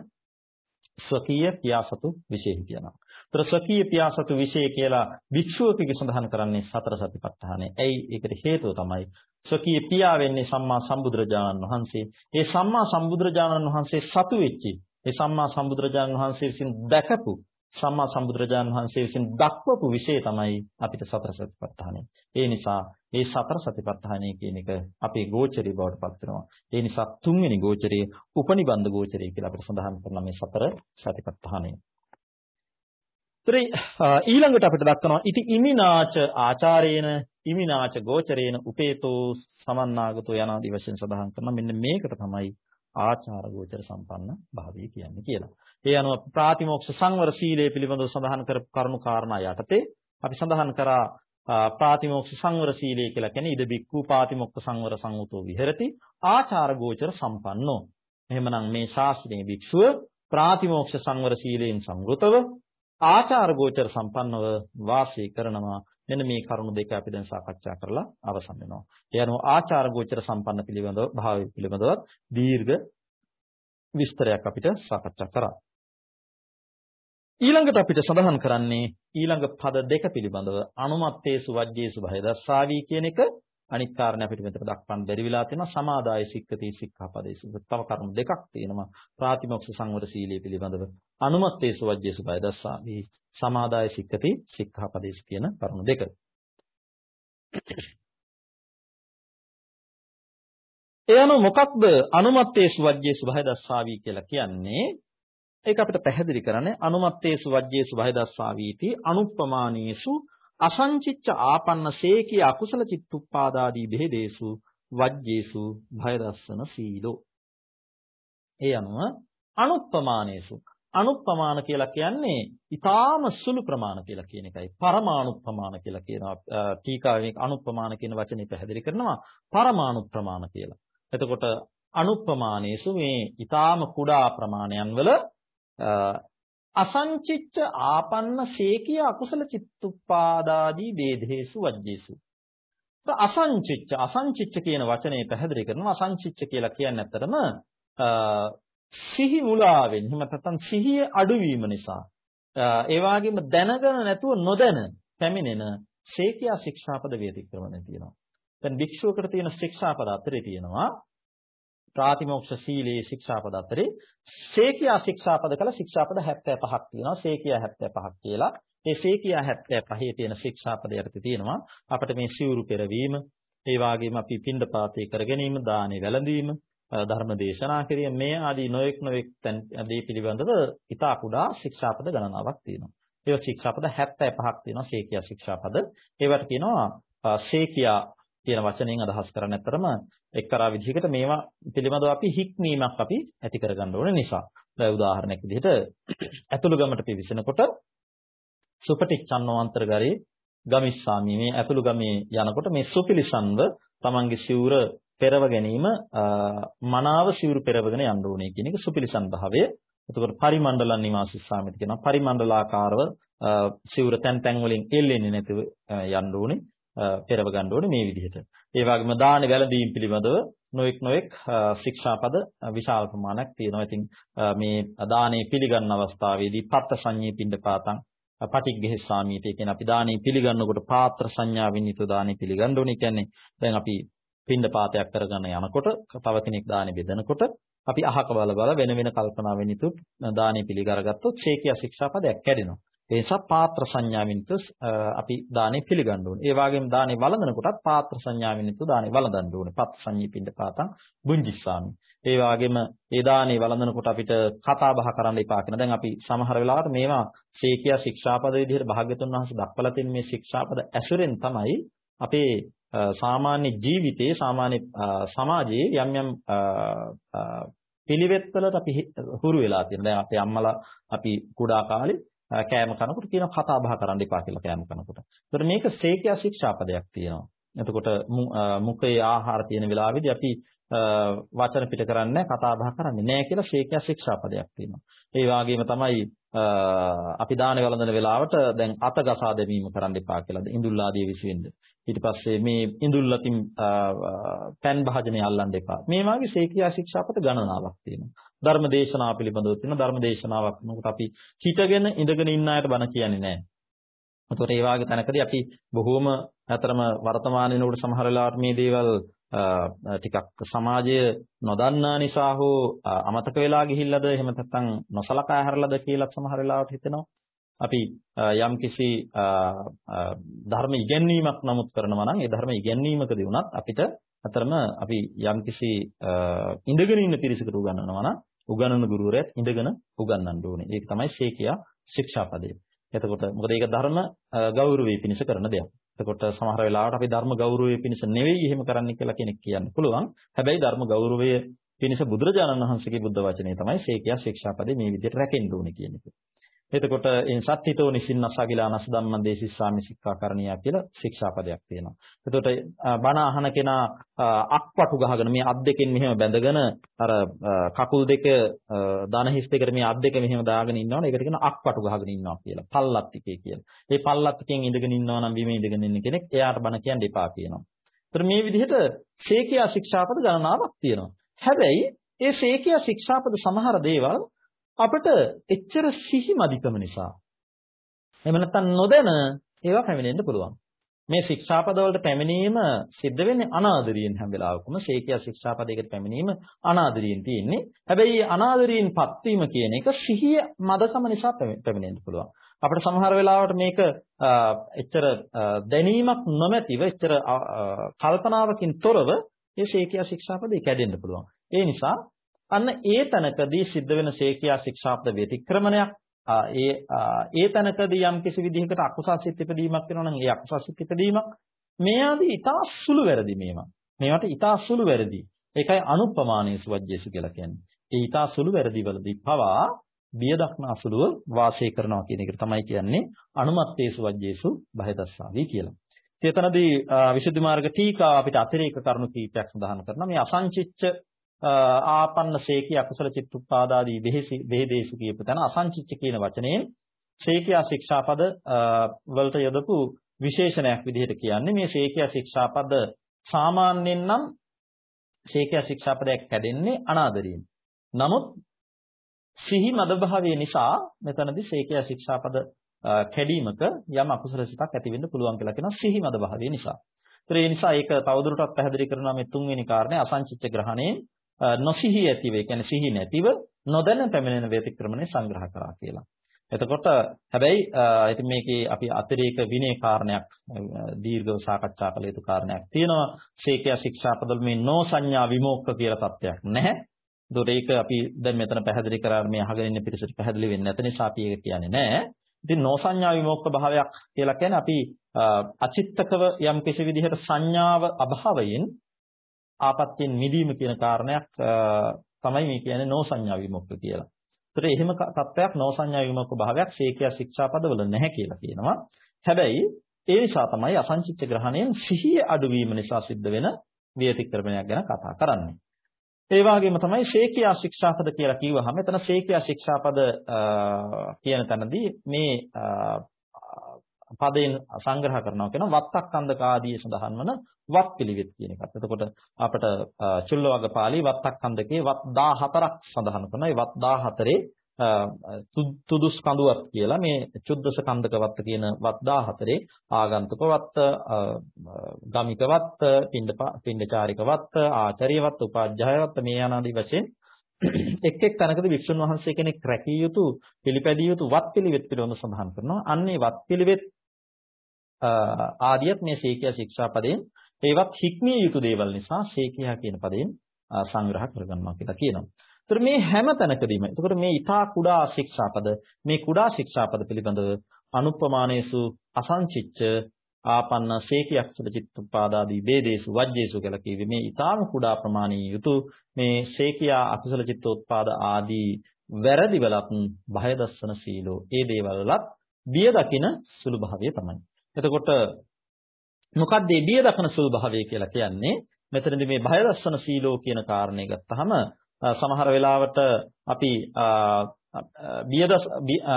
ස්වකීය පියාසතු විශේෂ කියනවා. ඒතර ස්වකීය පියාසතු විශේෂ කියලා භික්ෂුවකගේ සඳහන් කරන්නේ සතර සතිපට්ඨානය. ඇයි ඒකට හේතුව තමයි ස්වකීය පියා වෙන්නේ සම්මා සම්බුදුරජාණන් වහන්සේ. ඒ සම්මා සම්බුදුරජාණන් වහන්සේ සතු වෙච්චි. ඒ සම්මා සම්බුදුරජාණන් වහන්සේ විසින් දැකපු සම්මා සම්බුදුරජාණන් වහන්සේ විසින් දක්වපු විශේෂය තමයි අපිට සතර සතිපට්ඨානය. ඒ නිසා මේ සතර සතිපට්ඨානය කියන එක අපේ ගෝචරී බවට පත් වෙනවා. ඒ නිසා තුන්වෙනි ගෝචරයේ උපනිබන්ධ ගෝචරය කියලා අපිට සඳහන් කරන මේ සතර සතිපට්ඨානය. ත්‍රි ඊළඟට අපිට දක්වනවා ඉති ඉමිනාච ආචාරේන ඉමිනාච ගෝචරේන උපේතෝ සමන්නාගතෝ යනාදී වශයෙන් සඳහන් කරනවා. මෙන්න මේකට තමයි ආචාර ගෝචර සම්පන්න භාවය කියන්නේ කියලා. ඒ අනුව ප්‍රාතිමෝක්ෂ සංවර සීලය පිළිබඳව සඳහන් කරපු කරුණු කාරණා යටතේ අපි සඳහන් කරා ප්‍රාතිමෝක්ෂ සංවර සීලය කියලා කියන්නේ ඉද බික්කු ප්‍රාතිමොක්ඛ සංවර සංවතෝ විහෙරති ආචාර ගෝචර සම්පන්නෝ. එහෙමනම් මේ ශාස්ත්‍රයේ භික්ෂුව ප්‍රාතිමෝක්ෂ සංවර සීලයෙන් සංවෘතව ආචාර ගෝචර සම්පන්නව වාසය කරනවා මෙන්න මේ කරුණු දෙක අපි දැන් සාකච්ඡා කරලා අවසන් වෙනවා. ඒ අනුව ආචාර ගෝචර සම්පන්න පිළිබඳව භාවය පිළිබඳව දීර්ඝ විස්තරයක් අපිට සාකච්ඡා කරා. ඊළඟට අපිට සඳහන් කරන්නේ ඊළඟ පද දෙක පිළිබඳව අනුමත්තේසු වජ්ජේසු භයදස්සාවි කියන එක අනිත් කාරණේ අපිට මෙතන දක්වන්න බැරි වෙලා තියෙනවා සමාදාය සික්කති සික්ඛාපදේසු. තව කරුණු දෙකක් තියෙනවා ප්‍රාතිමොක්ෂ සංවර සීලයේ පිළිබඳව අනුමත්තේසු වජ්ජේසු භයදස්සාවි සමාදාය සික්කති සික්ඛාපදේසු කියන කරුණු දෙක. ඒ අනුව මොකක්ද අනුමත්තේසු වජ්ජේසු භයදස්සාවි කියලා කියන්නේ? ඒක අපිට පැහැදිලි කරන්නේ අනුමත්තේසු වජ්ජේසු භයදස්සාවීති අනුප්පමානීසු අසංචිච්ච ආපන්න සේකී අකුසල චිත්තුප්පාදාදී බෙහෙදේසු වජ්ජේසු භයදස්සන සීලෝ. ඒ අනුව අනුප්පමානේසු අනුප්පමාන කියලා කියන්නේ ඊටාම සුළු ප්‍රමාණ කියලා කියන එකයි. පරමාණු ප්‍රමාණ කියලා කියනවා. ටීකාවේ අනුප්පමාන කියන වචනේ පැහැදිලි කරනවා. පරමාණු ප්‍රමාණ කියලා. එතකොට අනුප්පමානේසු මේ ඊටාම කුඩා ප්‍රමාණයන් වල අසංචිච්ච ආපන්න සේකිය අකුසල චිත්තුප්පාදාදී ભેදේසු වජ්ජේසු. අසංචිච්ච අසංචිච්ච කියන වචනේ පැහැදිලි කරනවා අසංචිච්ච කියලා කියන්නේ ඇත්තටම සිහි මුලාවෙන් එහෙම නැත්නම් සිහිය අඩුවීම නිසා ඒ වගේම දැනගෙන නැතුව නොදැන පැමිණෙන ශේකියා ශික්ෂාපද වේදික්‍රමණය තියෙනවා. දැන් භික්ෂුවකට තියෙන ශික්ෂාපද අතරේ තියෙනවා ප්‍රාතිමෝක්ෂ සීලයේ ශික්ෂාපද අතරේ සේකියා ශික්ෂාපද කළ ශික්ෂාපද 75ක් තියෙනවා. සේකියා 75ක් කියලා. ඒ සේකියා 75 තියෙන ශික්ෂාපද යටතේ තියෙනවා අපිට මේ සිවුරු පෙරවීම, ඒ වගේම අපි පින්ඩපාතේ කර ගැනීම, දානේ වැළඳීම, ධර්ම දේශනා කිරීම මේ ආදී නොඑක් නොඑක් දේ පිළිබඳව ඉතා කුඩා ශික්ෂාපද ගණනාවක් තියෙනවා. ඒක ශික්ෂාපද 75ක් තියෙනවා සේකියා ශික්ෂාපද. ඒවට කියනවා සේකියා කියන වචනයෙන් අදහස් කරන්නේ අතරම එක්තරා විදිහකට මේවා පිළිබඳව අපි හික්මීමක් අපි ඇති කරගන්න ඕන නිසා. දැන් උදාහරණයක් විදිහට ඇතුළු ගමට පිවිසෙනකොට සුපටිච්ඡන්නෝන්තරගරේ ගමිස්සාමි මේ ඇතුළු ගමේ යනකොට මේ සුපිලිසන්ව තමන්ගේ සිවුර පෙරව ගැනීම මනාව සිවුරු පෙරවගෙන යන්න ඕනේ කියන එක සුපිලිසන් භාවය. එතකොට පරිමණ්ඩලන් නිවාසිස්සාමිත කියනවා පරිමණ්ඩලාකාරව සිවුර තැන් තැන් වලින් එල්ලෙන්නේ නැතුව යන්න ඕනේ. පෙරව ගන්න ඕනේ මේ විදිහට. ඒ වගේම දාන වැළඳීම් පිළිබඳව නොඑක් නොඑක් ශික්ෂාපද විශාල ප්‍රමාණයක් තියෙනවා. ඉතින් මේ දානේ පිළිගන්න අවස්ථාවේදී පත්ත සංඤේ පිණ්ඩපාතං පටිග්ගහස්සාමීතේ කියන අපි දානේ පිළිගන්නකොට පාත්‍ර සංඥාවෙන් යුතු දානේ පිළිගන්න ඕනේ. කියන්නේ දැන් අපි පිණ්ඩපාතයක් කරගෙන යනකොට තව කෙනෙක් දානේ බෙදනකොට අපි අහක බල බල වෙන වෙන කල්පනාවෙන් යුතු දානේ පිළිගරගත්තොත් ශේකිය ශික්ෂාපදයක් කැඩෙනවා. ඒ නිසා පාත්‍ර සංඥාවෙන් යුතු අපි දානේ පිළිගන්න ඕනේ. ඒ වගේම දානේ වළඳන කොටත් පාත්‍ර සංඥාවෙන් යුතු දානේ වළඳන්න ඕනේ. පත් සංඤී පින්ඩ පාතං බුංජිස්සාමි. ඒ වගේම ඒ දානේ වළඳන කොට අපිට කතා බහ කරන්න එපා කියන. දැන් අපි සමහර වෙලාවට මේවා ශේකියා ශික්ෂාපද විදිහට භාග්‍යතුන් වහන්සේ දක්වලා තියෙන මේ ශික්ෂාපද ඇසුරෙන් තමයි අපේ සාමාන්‍ය ජීවිතයේ සාමාන්‍ය සමාජයේ යම් යම් පිළිවෙත්වලට අපි හුරු වෙලා තියෙනවා. දැන් අපේ අම්මලා අපි කුඩා කාලේ කෑම කනකොට කියන කතා බහ කරන්න එපා කියලා කෑම කනකොට. ඒතර මේක සේකයා ශික්ෂාපදයක් තියෙනවා. එතකොට මුඛයේ ආහාර තියෙන වෙලාවෙදී අපි වචන පිට කරන්නේ කතා බහ කරන්නේ නැහැ කියලා ශේකයා ශික්ෂාපදයක් තියෙනවා. ඒ වගේම තමයි අපි දාන වළඳන වෙලාවට දැන් අත ගසා දැමීම කරන්න එපා කියලා ඉඳුල් ආදී විශ්වෙන්න. ඊට පස්සේ මේ ඉඳුල් අතින් පෑන් භාජනය අල්ලන්න එපා. මේ වගේ ශේකියා ශික්ෂාපත ගණනාවක් තියෙනවා. ධර්ම දේශනාව පිළිබඳව තියෙන ධර්ම දේශනාවක් මොකද අපි හිටගෙන ඉඳගෙන ඉන්න අයට බණ කියන්නේ නැහැ. ඒතකොට ඒ වාගේ තැනකදී අපි බොහෝම අතරම වර්තමානයේ නෝඩ සමහර වෙලාවට මේ දේවල් ටිකක් සමාජය නොදන්නා නිසා හෝ අමතක වෙලා ගිහිල්ලාද එහෙම නැත්නම් නොසලකා හැරලාද කියලා සමහර වෙලාවට හිතෙනවා. අපි යම්කිසි ධර්ම ඉගැන්වීමක් නමුත් කරනවා නම් ඒ ධර්ම ඉගැන්වීමකදී වුණත් අපිට අතරම අපි යම්කිසි ඉඳගෙන ඉන්න පිරිසකට උගන්වනවා නම් උගන්වන ගුරුවරයාත් ඉඳගෙන උගන්වන්න ඕනේ. ඒක තමයි ශේකියා ශික්ෂාපදය. එතකොට මොකද ඒක ධර්ම ගෞරවයේ පිණිස කරන දෙයක්. එතකොට සමහර වෙලාවට අපි ධර්ම ගෞරවයේ පිණිස නෙවෙයි එහෙම කරන්න කියලා කෙනෙක් කියන්න පුළුවන්. හැබැයි ධර්ම ගෞරවයේ පිණිස බුදුරජාණන් වහන්සේගේ බුද්ධ වචනේ තමයි ශේකියා ශික්ෂාපදේ මේ විදිහට රැකෙන්න ඕනේ කියන එක. එතකොට එන් සත්‍තිතෝ නිසින්නසගිලානස් ධම්මං දේසිස්සාමි සික්ඛාකරණියා කියලා ශික්ෂාපදයක් තියෙනවා. එතකොට බණ අහන කෙනා අක්පටු ගහගෙන මේ අත් දෙකෙන් මෙහෙම බැඳගෙන අර කකුල් දෙක දන හිස් දෙකට මේ අත් දෙක මෙහෙම දාගෙන ඉන්නවනේ ඒකට කියන අක්පටු ගහගෙන ඉන්නවා කියලා. පල්ලත්තිකේ කියලා. මේ පල්ලත්තිකෙන් ඉඳගෙන ඉන්නවා නම් බිමේ ඉඳගෙන ඉන්න කෙනෙක් එයාට බණ කියන්න එපා කියනවා. ඒතර මේ විදිහට ශේකියා ශික්ෂාපද ගණනාවක් තියෙනවා. හැබැයි ඒ ශේකියා ශික්ෂාපද සමහර දේවල් අපිට එච්චර සිහිමදිකම නිසා එහෙම නැත්නම් නොදැන ඒවා පැමිණෙන්න පුළුවන්. මේ ශික්ෂාපද වලට පැමිණීම සිද්ධ වෙන්නේ අනාදරියෙන් හැම වෙලාවකම ශේකියා ශික්ෂාපදයකට පැමිණීම අනාදරියෙන් තියෙන්නේ. හැබැයි අනාදරියෙන් පත්වීම කියන එක සිහිය මදකම නිසා පැමිණෙන්න පුළුවන්. අපිට සමහර වෙලාවට මේක එච්චර දැනීමක් නොමැතිව එච්චර කල්පනාවකින් තොරව මේ ශේකියා ශික්ෂාපදේ කැඩෙන්න පුළුවන්. ඒ නිසා අන්න ඒ තැනකදී සිද්ධ වෙන ශේකියා ශික්ෂාපද ව්‍යතික්‍රමණයක් ඒ ඒ තැනකදී යම් කිසි විදිහකට අකුසල් සිත් ඉපදීමක් වෙනවා නම් ඒ අකුසල් සිත් ඉපදීමක් මේ ආදී ඊටා සුළු වැරදි මේවා. මේවට ඊටා සුළු වැරදි. ඒකයි අනුප්‍රමාණීය සුවජ්ජේසු කියලා කියන්නේ. ඒ ඊටා සුළු වැරදි වලදී පවා බිය දක්නා සුළුව වාසය කරනවා කියන එක තමයි කියන්නේ අනුමත්තේසු වජ්ජේසු බයදස්සාවි කියලා. එතනදී විසුද්ධි මාර්ග ටීකා අපිට අතිරේක කරුණු කීපයක් සඳහන් කරනවා. මේ අසංචිච්ච ආපන්න සේකී අකුසල චිත්තුප්පාදාදී බෙහෙසි බෙහෙදේසු කියපු තැන අසංචිච්ච කියන වචනයෙන් ශේකියා ශික්ෂාපද වලට යොදපු විශේෂණයක් විදිහට කියන්නේ මේ ශේකියා ශික්ෂාපද සාමාන්‍යයෙන් නම් ශේකියා ශික්ෂාපදයක් හැදෙන්නේ අනාදරියෙන්. නමුත් සිහි මදභාවය නිසා මෙතනදී ශේකියා ශික්ෂාපද කැඩීමක යම් අකුසල සිතක් ඇති වෙන්න පුළුවන් කියලා කියනවා සිහි මදභාවය නිසා. ඒ නිසා ඒක තවදුරටත් පැහැදිලි කරනවා මේ තුන්වෙනි කාරණේ අසංචිත්ත ග්‍රහණයෙන් නොසිහි ඇතිව, ඒ කියන්නේ සිහි නැතිව නොදැන පැමිණෙන ව්‍යතික්‍රමණය සංග්‍රහ කරා කියලා. එතකොට හැබැයි ඉතින් මේකේ අපි අතිරේක විනය කාරණයක් දීර්ඝව සාකච්ඡා කළ යුතු කාරණයක් තියෙනවා. ශේකය ශික්ෂාපදවල මේ නෝ සංඥා විමෝක්ඛ කියලා තත්ත්වයක් නැහැ. ඒතකොට ඒක අපි දැන් මෙතන පැහැදිලි කරාම මේ අහගෙන ඉන්න පිරිසට පැහැදිලි වෙන්නේ නැත නිසා අපි ඒක කියන්නේ නැහැ. ඉතින් නෝ සංඥා විමෝක්ඛ භාවයක් කියලා කියන්නේ අපි අචිත්තකව යම් කිසි විදිහට සංඥාව අභාවයෙන් ආපත්‍යෙන් මිදීම කියන කාරණයක් තමයි මේ කියන්නේ නෝ සංඥා විමුක්ත කියලා. ඒතර එහෙම තත්ත්වයක් නෝ සංඥා විමුක්ත භාවයක් ශේකිය ශික්ෂාපදවල නැහැ කියලා කියනවා. හැබැයි ඒ නිසා තමයි අසංචිත්ත ග්‍රහණයෙන් සිහිය අඩුවීම නිසා සිද්ධ වෙන විතික්‍රමණයක් ගැන කතා කරන්නේ. ඒ වගේම තමයි ශේකියා ශික්ෂාපද කියලා කිව්වහම එතන ශේකියා ශික්ෂාපද කියන තැනදී මේ පදයෙන් සංග්‍රහ කරනවා කියන වත්තක්කන්දක ආදී සඳහන් වන වත් පිළිවෙත් කියන එකත්. එතකොට අපිට චුල්ලවග්ග පාළි වත්තක්කන්දකේ වත් 14ක් සඳහන් කරනවා. ඒ වත් 14 තුදුස් කඳුවත් කියලා මේ චුද්දස කන්දක වත්ත කියන වත් 14 ආගන්තුක වත්ත ගමික වත්ත පින්ඩචාරික වත්ත ආචාර්ය වත්ත උපාධ්‍යාය වත්ත මේ අනාදී වශයෙන් එක් එක් තැනකදී වික්ෂුන් වහන්සේ කෙනෙක් රැකිය යුතු පිළිපැදිය යුතු වත් පිළිවෙත් පිළිබඳව සඳහන් කරනවා. අන්නේ වත් පිළිවෙත් ආදියත් මේ ශේකියා ශික්ෂාපදයෙන් ඒවත් හික්මිය යුතු දේවල් නිසා ශේකියා කියන පදයෙන් සංග්‍රහ කරගන්නවා කියලා කියනවා. ඒතර මේ හැම තැනකදීම එතකොට මේ ඊතා කුඩා ශික්ෂාපද මේ කුඩා ශික්ෂාපද පිළිබඳව අනුප්‍රමාණේසු අසංචිච්ච ආපන්න ශේකියක්ෂර චිත්තපාදාදී වේදේසු වජ්ජේසු කියලා කිව්වේ මේ ඊතාම කුඩා ප්‍රමාණී යුතු මේ ශේකියා අකුසල චිත්තෝත්පාද ආදී වැරදි වලත් බය දස්සන සීලෝ ඒ දේවල් වලත් බිය දකින සුළු භාවය තමයි. එතකොට මොකක්ද මේ බිය දක්න සුළු භාවය කියලා කියන්නේ? මෙතනදී මේ බය දස්සන සීලෝ කියන කාරණේ ගත්තහම සමහර වෙලාවට අපි බිය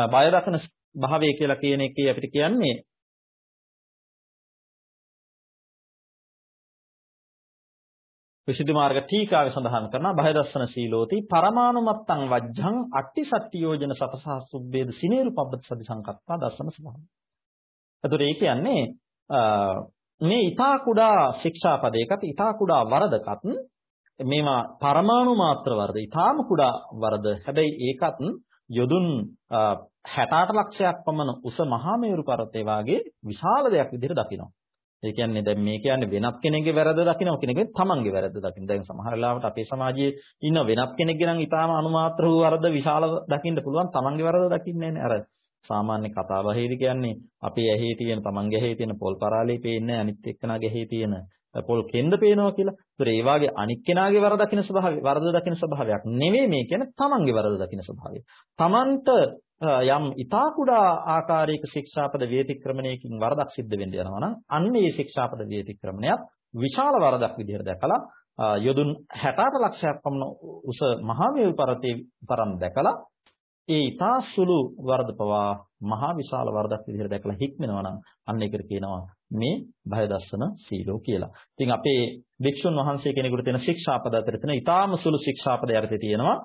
බය දක්න භාවය කියලා කියන එකේ අපිට කියන්නේ විසුද්ධි මාර්ග ටීකාවේ සඳහන් කරනවා බය දස්සන සීලෝති පරමානුමත්තං වජ්ජං අට්ටි සත්‍ය යෝජන සතසහ සුබ්බේද සිනේරු පබ්බත් සති සංකප්පා දස්සන ස්වභාවය එතකොට ඒ කියන්නේ මේ ඊතා කුඩා ශික්ෂාපදයකට ඊතා කුඩා වරදකත් මේවා පරමාණු මාත්‍ර වරද ඊ타ම කුඩා වරද හැබැයි ඒකත් යොදුන් 68 ලක්ෂයක් පමණ උස මහා මේරු පර්වතය වාගේ විශාල දෙයක් විදිහට දකිනවා. ඒ කියන්නේ දැන් මේ කියන්නේ වෙනත් කෙනෙක්ගේ වැරද්ද දකින්න කෙනෙක්ගේ තමන්ගේ වැරද්ද දකින්න. දැන් සමහර වෙලාවට අපේ සමාජයේ ඉන්න වෙනත් කෙනෙක්ගේ නම් ඊටාම අනුමාත්‍ර වූ වරද විශාල දකින්න පුළුවන් තමන්ගේ වැරද්ද දකින්නේ නැහැ. අර සාමාන්‍ය කතා බහේදී කියන්නේ අපේ ඇහි තියෙන තමන්ගේ ඇහි තියෙන පොල් පරාලේ පේන්නේ අනිත් එක්කනාගේ ඇහි තියෙන පොල් කෙන්ද පේනවා කියලා. ඒතර ඒ වාගේ අනිත් කෙනාගේ වරද දකින්න ස්වභාවය වරද දකින්න ස්වභාවයක් නෙවෙයි මේ කියන්නේ තමන්ගේ වරද දකින්න ස්වභාවය. තමන්ට යම් ඊතා කුඩා ආකාරයක ශික්ෂාපද වේතික්‍රමණයකින් වරදක් සිද්ධ වෙන්න යනවා නම් අන්න ඒ ශික්ෂාපද වේතික්‍රමණයක් විශාල වරදක් විදිහට දැකලා යොදුන් 68 ලක්ෂයක් පමණ උස මහා මේරු පර්වතයේ තරම් දැකලා ඒ ඊතා සුළු වරද පවා මහා විශාල වරදක් විදිහට දැකලා හික්මනවා නම් අන්න ඒකට කියනවා මේ භය දර්ශන සීලෝ කියලා. ඉතින් අපේ භික්ෂුන් වහන්සේ කෙනෙකුට තියෙන ශික්ෂාපද අතර තියෙන ඊ타ම සුළු ශික්ෂාපද යටතේ තියෙනවා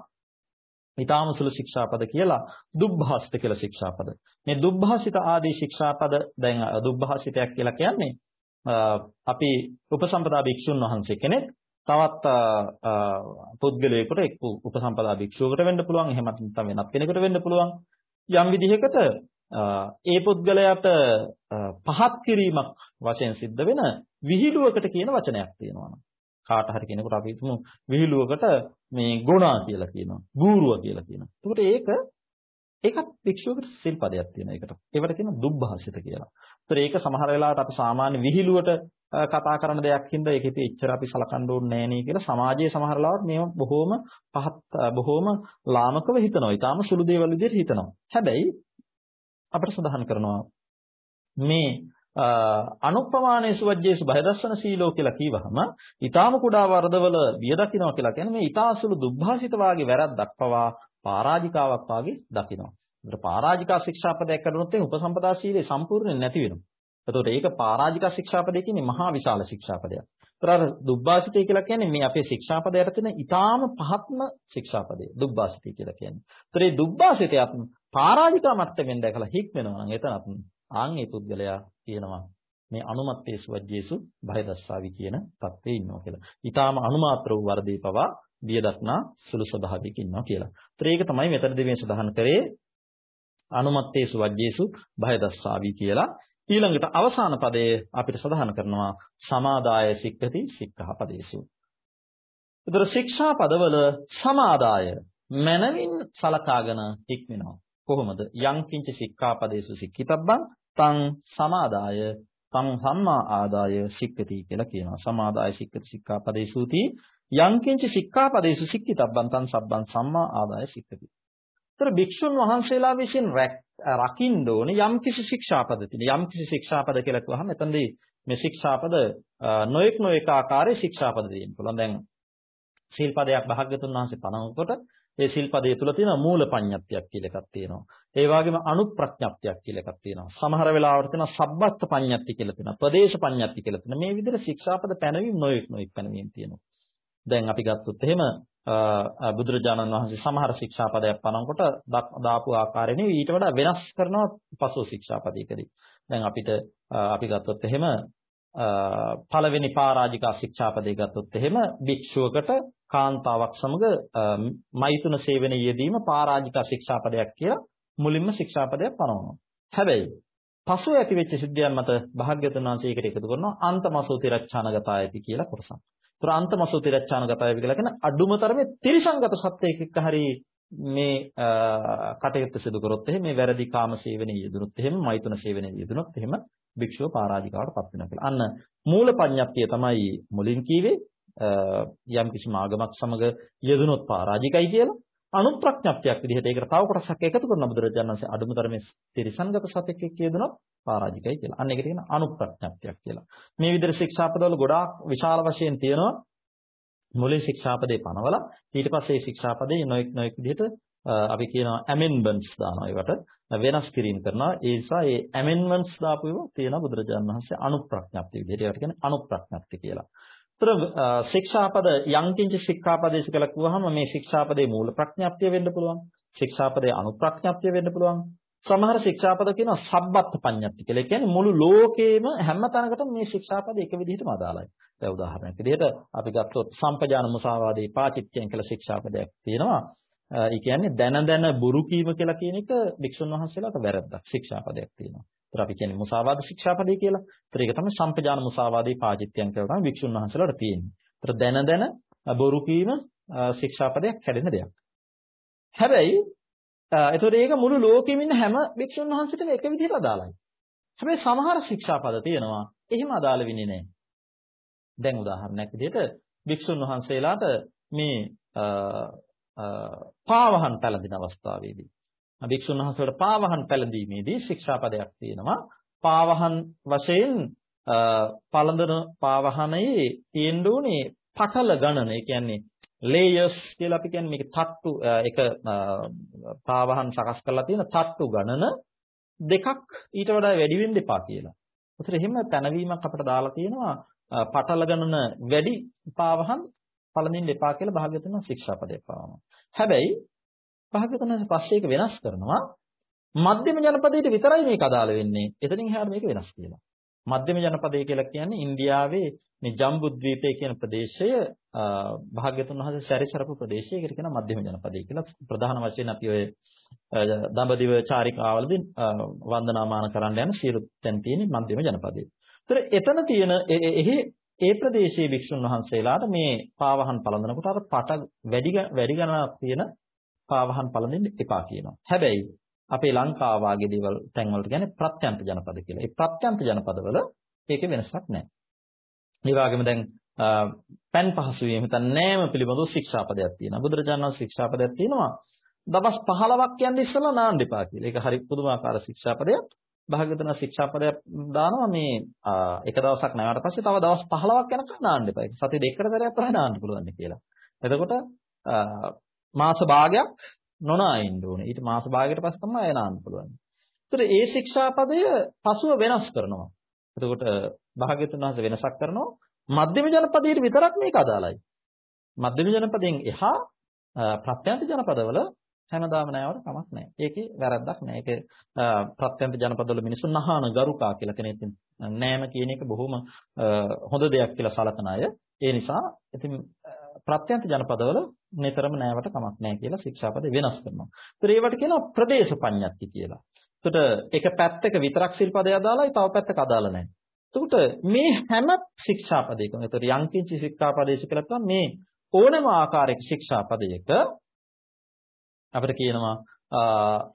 ඊ타ම සුළු ශික්ෂාපද කියලා දුබ්භාසිත කියලා ශික්ෂාපද. මේ දුබ්භාසිත ආදී ශික්ෂාපද දැන් දුබ්භාසිතයක් කියලා කියන්නේ අපි උපසම්පදා භික්ෂුන් වහන්සේ කෙනෙක් තවත් පුද්ගලයෙකුට එක් උපසම්පදා භික්ෂුවකට වෙන්න පුළුවන්. එහෙම නැත්නම් වෙනත් කෙනෙකුට වෙන්න පුළුවන්. යම් විදිහකට ඒ පුද්ගලයාට පහත් කිරීමක් වශයෙන් සිද්ධ වෙන විහිළුවකට කියන වචනයක් තියෙනවා කාට හරි කෙනෙකුට අපි හිතමු විහිළුවකට මේ ගුණා කියලා කියනවා. බූරුව කියලා කියනවා. එතකොට ඒක ඒකත් භික්ෂුවකට සිල්පදයක් තියෙන එකට. ඒවට කියන දුබ්භාසිත කියලා. ඒතර ඒක සමහර වෙලාවට අපි සාමාන්‍ය විහිළුවට කතා කරන දෙයක් හින්දා ඒක ඉතින් එච්චර අපි සලකන්න ඕනේ නෑ නේ කියලා සමාජයේ සමහර ලාවට මේව බොහොම පහත් බොහොම ලාමකව හිතනවා. ඊටාම සුළු දේවල් විදිහට හිතනවා. හැබැයි අපිට සඳහන් කරනවා මේ අනුප්‍රමාණේ සුවජ්ජේසු බයදස්සන සීලෝ කියලා කිව්වහම ඊටාම කුඩා වර්ධවල විය දකින්නවා කියලා කියන්නේ මේ ඊටාසුළු දුබ්භාසිත වාගේ වැරද්දක් පවා පරාජිකාවක් වාගේ දකිනවා. ඒකට පරාජිකා ශික්ෂාපදයක් කරනොත් ඒ උපසම්පදා සීලය සම්පූර්ණයෙන් නැති වෙනවා. එතකොට ඒක පරාජිකා ශික්ෂාපදය කියන්නේ මහා විශාල ශික්ෂාපදයක්. ඒතර අර දුබ්බාසිතය කියලා කියන්නේ මේ අපේ ශික්ෂාපදයට තියෙන ඊටාම පහත්ම ශික්ෂාපදය දුබ්බාසිතය කියලා කියන්නේ. ඒතර මේ දුබ්බාසිතයත් පරාජිකා මට්ටමින් දැකලා හික්මනවා නම් එතනත් ආන් ඒ පුද්ගලයා කියනවා මේ අනුමත්තේසු වජ්ජේසු බය දස්සාවි කියන தත්ත්වේ ඉන්නවා කියලා. ඊටාම අනුමාත්‍ර වූ වර්ධේ පවා බිය දක්නා සුළු ස්වභාවයක ඉන්නවා කියලා. ඒතර ඒක තමයි මෙතනදී මේ සඳහන් කරේ අනුමත්තේසු වජ්ජේසු භය දස්සාවි කියලා. ඊළඟට අවසාන පදයේ අපිට සඳහන් කරනවා සමාදාය සික්ඛති සික්ඛාපදේසු. ඒතර ශික්ෂා පදවල සමාදාය මනවින් සලකාගෙන ඉක්මනවා. කොහොමද? යං කිංච සික්ඛාපදේසු සික්ඛිතබ්බං තං සමාදාය තං සම්මා ආදාය සික්ඛති කියලා කියනවා. සමාදාය සික්ඛති සික්ඛාපදේසුති යං කිංච සික්ඛාපදේසු සික්ඛිතබ්බං තං සබ්බං සම්මා ආදාය සික්ඛති. ඒතර භික්ෂුන් වහන්සේලා විසින් රකින්න ඕනේ යම් කිසි ශික්ෂාපද තියෙන. යම් කිසි ශික්ෂාපද කියලා කිව්වහම එතනදී මේ ශික්ෂාපද නොඑක් නොඑක ආකාරයේ ශික්ෂාපද තියෙන්න පුළුවන්. දැන් සීල්පදයක් භාග්‍යතුන් වහන්සේ පනවනකොට ඒ සිල්පදයේ තුල තියෙන මූල පඤ්ඤප්තියක් කියලා එකක් තියෙනවා. ඒ වගේම අනුප්‍රඥප්තියක් කියලා එකක් තියෙනවා. සමහර වෙලාවට තියෙනවා සබ්බත් පඤ්ඤප්ති කියලා තියෙනවා. ප්‍රදේශ පඤ්ඤප්ති කියලා තියෙනවා. මේ විදිහට ශික්ෂාපද පැනවීම නොයෙක් නොයෙක් පැනවීම තියෙනවා. දැන් අපි ගත්තොත් එහෙම බුදුරජාණන් වහන්සේ සමහර ශික්ෂාපදයක් පනවනකොට දාපු ආකාරය නෙවෙයි ඊට වඩා වෙනස් කරනවා පසු ශික්ෂාපදයකදී. දැන් අපිට අපි ගත්තොත් එහෙම පළවෙනි පරාජිකා ශික්ෂාපදේ ගත්තොත් එහෙම භික්ෂුවකට කාන්තාවක් සමග මෛතුන සේවනයේ යෙදීම පරාජිකා ශික්ෂාපදයක් කියලා මුලින්ම ශික්ෂාපදයක් පනවනවා. හැබැයි පසු ඇතිවෙච්ච සිද්ධියන් මත භාග්‍යවතුන් වහන්සේ ඒකට එකතු කරනවා අන්තමසෝති රච්ඡානගතායති කියලා කොටසක්. ඒතර අන්තමසෝති රච්ඡානගතායති කියලා කියන අඩුම තරමේ ත්‍රිසංගත සත්‍යයක එක්ක හරි මේ කටයුත්ත සිදු කරොත් එහෙම මේ වැරදි කාම සේවනයේ යෙදුනොත් එහෙම මෛතුන සේවනයේ යෙදුනොත් එහෙම භික්ෂුව පරාජිකාවට පත් වෙනවා කියලා. අන්න මූල පඤ්ඤප්තිය තමයි මුලින් කීවේ යම් කිසි මාගමක් සමග යෙදුනොත් පරාජිකයි කියලා. අනුප්‍රඥප්තියක් විදිහට ඒකට තව කොටසක් එකතු කරන බුදුරජාණන් වහන්සේ අඩුමතරමේ තිරිසන්ගත සතෙක් එක්ක යෙදුනොත් පරාජිකයි කියලා. අන්න ඒකට කියන අනුප්‍රඥප්තියක් කියලා. මේ විදිහට ශික්ෂාපදවල ගොඩාක් විශාල වශයෙන් තියෙනවා. මුලින් ශික්ෂාපදේ පනවලා ඊට පස්සේ ශික්ෂාපදේ නොඑක් නොඑක් විදිහට අපි කියනවා amendments දානවා ඒවට වෙනස් කිරීම කරනවා ඒ නිසා මේ amendments දාපු ඒවා තියෙනවා බුදුරජාණන් වහන්සේ අනුප්‍රඥප්ති විදිහට ඒවට කියන්නේ අනුප්‍රඥප්ති කියලා. ඒතර ශික්ෂාපද යංකින්ච ශික්ෂාපදේශ කියලා කිව්වහම මේ ශික්ෂාපදේ මූල ප්‍රඥාප්තිය වෙන්න පුළුවන්. ශික්ෂාපදේ අනුප්‍රඥාප්තිය වෙන්න පුළුවන්. සමහර ශික්ෂාපද කියනවා සබ්බත් පඤ්ඤප්ති කියලා. ඒ කියන්නේ මුළු ලෝකේම හැම තැනකටම මේ ශික්ෂාපද එක විදිහටම අදාළයි. දැන් උදාහරණයක් විදිහට අපි ගත්තොත් සම්පජාන මුසාවාදී පාචිත්‍යයන් කියලා ශික්ෂාපදයක් තියෙනවා. ඒ කියන්නේ දැන දැන බොරු කීම කියලා කියන එක වික්ෂුන් වහන්සේලාට වැරද්දක් ශික්ෂාපදයක් තියෙනවා. ඒතර අපි කියන්නේ මුසාවාද ශික්ෂාපදේ කියලා. ඒතර ඒක තමයි සම්පජාන මුසාවාදී පාචිත්‍යයන් කියලා තමයි වික්ෂුන් වහන්සේලාට තියෙන්නේ. ඒතර දැන දැන බොරු කීම ශික්ෂාපදයක් හැදෙන දෙයක්. හැබැයි ඒතර ඒක මුළු ලෝකෙම ඉන්න හැම වික්ෂුන් වහන්සේටම එක විදිහට අදාළයි. හැබැයි සමහර ශික්ෂාපද තියෙනවා එහෙම අදාළ වෙන්නේ නැහැ. දැන් උදාහරණයක් විදිහට වික්ෂුන් වහන්සේලාට මේ පාවහන් පැලඳින අවස්ථාවේදී භික්ෂුන් වහන්සේලාට පාවහන් පැලඳීමේදී ශික්ෂාපදයක් තියෙනවා පාවහන් වශයෙන් පළඳන පාවහනේ තියෙන්න උනේ පටල ගණන ඒ කියන්නේ ලේයර්ස් කියලා අපි කියන්නේ මේක තට්ටු එක පාවහන් සකස් කරලා තියෙන තට්ටු ගණන දෙකක් ඊට වඩා වැඩි වෙන්න එපා කියලා. ඒතර එහෙම පැනවීමක් අපිට දාලා තියෙනවා පටල ගණන වැඩි පාවහන් පළඳින්න එපා කියලා භාග්‍යතුන් ශික්ෂාපදයක් පාවනවා. හැබැයි භාග්‍යතුන් පස්සේ ඒක වෙනස් කරනවා මධ්‍යම ජනපදයට විතරයි මේක අදාළ වෙන්නේ. එතනින් එහාට මේක වෙනස් කියලා. මධ්‍යම ජනපදය කියලා කියන්නේ ඉන්දියාවේ මේ ජම්බුද්වීපය කියන ප්‍රදේශය භාග්‍යතුන් වහන්සේ සැරිසරපු ප්‍රදේශය. ඒකට කියනවා මධ්‍යම ජනපදය කියලා. ප්‍රධාන වශයෙන් අපි ඔය දඹදිව චාරිකාවලදී වන්දනාමාන කරන්න යන සියලු තැන් තියෙන මධ්‍යම ජනපදයේ. ඒතර එතන තියෙන එහි ඒ ප්‍රදේශයේ භික්ෂුන් වහන්සේලාට මේ පාවහන් පළඳනකොට අර පට වැඩි වැඩි ගණනක් තියෙන පාවහන් පළඳින්න එපා කියනවා. හැබැයි අපේ ලංකාව වගේ දේවල් තැන් වලට කියන්නේ ප්‍රත්‍යන්ත ජනපද කියලා. ඒ ප්‍රත්‍යන්ත ජනපදවල ඒකේ වෙනසක් නැහැ. ඒ වගේම දැන් පෑන් පහසු වීම හිතන්න නෑම පිළිබඳව ශික්ෂාපදයක් තියෙනවා. බුදුරජාණන් වහන්සේ ශික්ෂාපදයක් තියෙනවා. දවස් 15ක් යන්න ඉස්සෙල්ලා නාන්න එපා කියලා. ඒක හරි පුදුමාකාර ශික්ෂාපදයක්. භාග්‍යවතුන් ශික්ෂාපදයක් දානවා මේ එක දවසක් නැවට පස්සේ තව දවස් 15ක් යනකම් නාන්න එපා. සති දෙකකට සැරයක් තමයි නාන්න පුළුවන් කියලා. එතකොට මාස භාගයක් නොනා ඉන්න ඕනේ. ඊට මාස භාගයකට පස්සේ තමයි අය නාන්න පුළුවන්. ඒතර ඒ ශික්ෂාපදය පසුව වෙනස් කරනවා. එතකොට භාග්‍යවතුන් වහන්සේ වෙනසක් කරනවා. මධ්‍යම ජනපදයට විතරක් මේක අදාළයි. මධ්‍යම ජනපදයෙන් එහා ප්‍රත්‍යන්ත ජනපදවල හැමදාම නෑවට කමක් නෑ. ඒකේ වැරද්දක් නෑ. ඒක ප්‍රත්‍යන්ත ජනපදවල මිනිස්සු නහන ගරුකා කියලා කෙනෙක් නෑම කියන එක බොහොම හොඳ දෙයක් කියලා සලකන අය. ඒ නිසා ඉතින් ප්‍රත්‍යන්ත ජනපදවල නිතරම නෑවට කමක් නෑ කියලා ශික්ෂාපද වෙනස් කරනවා. ඒතර ඒවට කියනවා ප්‍රදේශ පඤ්ඤාති කියලා. එතකොට එක පැත්තක විතරක් සිල්පදය අදාළයි තව පැත්තක අදාළ නැහැ. එතකොට මේ හැම ශික්ෂාපදයකම එතකොට යංකින්චි ශික්ෂාපදේශ කියලා තමයි මේ ඕනම ආකාරයක ශික්ෂාපදයක අපිට කියනවා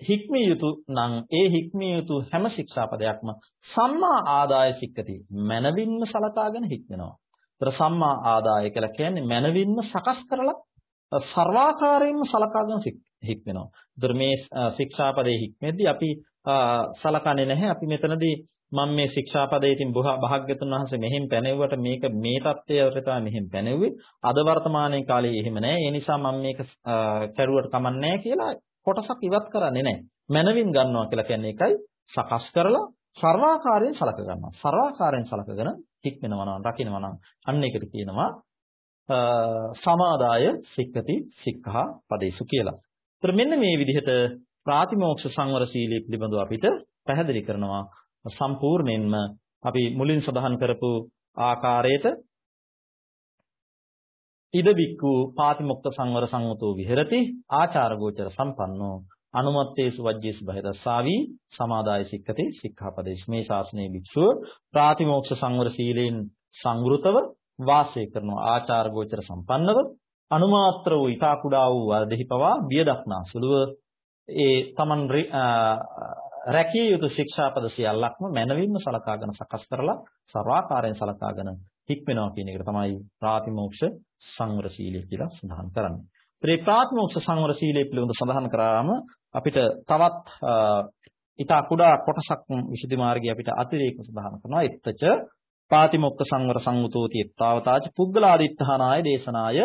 හික්මිය යුතු නම් ඒ හික්මිය යුතු හැම ශික්ෂාපදයක්ම සම්මා ආදාය සික්කති මනවින්ම සලකාගෙන හික්මනවා. ඒතර සම්මා ආදාය කියලා කියන්නේ මනවින්ම සකස් කරලා සර්වාකාරයෙන්ම සලකාගෙන හික්මනවා. ඒතර මේ ශික්ෂාපදයේ හික්මෙද්දී අපි සලකන්නේ නැහැ. අපි මෙතනදී මම මේ ශික්ෂාපදයෙන් භාග්‍යතුන් වහන්සේ මෙහෙම පැනෙව්වට මේක මේ தත්ත්වයට තමයි මෙහෙම පැනෙව්වේ. අද වර්තමානයේ කාලේ එහෙම නැහැ. ඒ නිසා මම මේක කරුවට කමන්නේ කියලා කොටසක් ඉවත් කරන්නේ නැහැ. මනවින් ගන්නවා කියලා කියන්නේ ඒකයි සකස් කරලා සර්වාකාරයෙන් සලක ගන්නවා. සර්වාකාරයෙන් සලකගෙන හික්මනවා නම් රකින්නවා නම් අන්න ඒකට කියනවා සමාදාය සික්කති සික්ඛා පදේසු කියලා. ඒතර මෙන්න මේ විදිහට ප්‍රාතිමෝක්ෂ සංවර සීලයේ පිළිබඳව අපිට පැහැදිලි කරනවා සම්පූර්ණයෙන්ම අපි මුලින් සඳහන් කරපු ආකාරයට ඉද බික්කු පාතිමුක්ත සංවර සංවතෝ විහෙරති ආචාර ගෝචර සම්පන්නෝ අනුමත්තේසු වජ්ජේසු බහිරස්සාවි සමාදාය සික්කති සික්ඛාපදේශ මේ ශාසනයේ භික්ෂුව ප්‍රාතිමෝක්ෂ සංවර සීලෙන් සංවෘතව වාසය කරනවා ආචාර ගෝචර සම්පන්නව අනුමාත්‍ර වූ ඊතා කුඩා වූ වර්ධෙහි පවා බිය දක්නා සුළුව ඒ තමන් රැකිය යුතු ශික්ෂාපද සියල්ලක්ම මනවින්ම සලකාගෙන සකස් කරලා සර්වාකාරයෙන් සලකාගෙන හික්මනවා කියන එක තමයි ප්‍රාතිමෝක්ෂ සංවර සීලය කියලා සඳහන් කරන්නේ. ඒ ප්‍රාතිමෝක්ෂ සංවර සීලය පිළිබඳව සඳහන් කරාම අපිට තවත් ඊටා කුඩා කොටසක් විසුද්ධි මාර්ගය අපිට අතිරේක සඳහන් කරනවා. එත්තච පාතිමොක්ඛ සංවර සංවතෝති ත්තාවතාච පුද්ගලාදිත්තානාය දේශනාය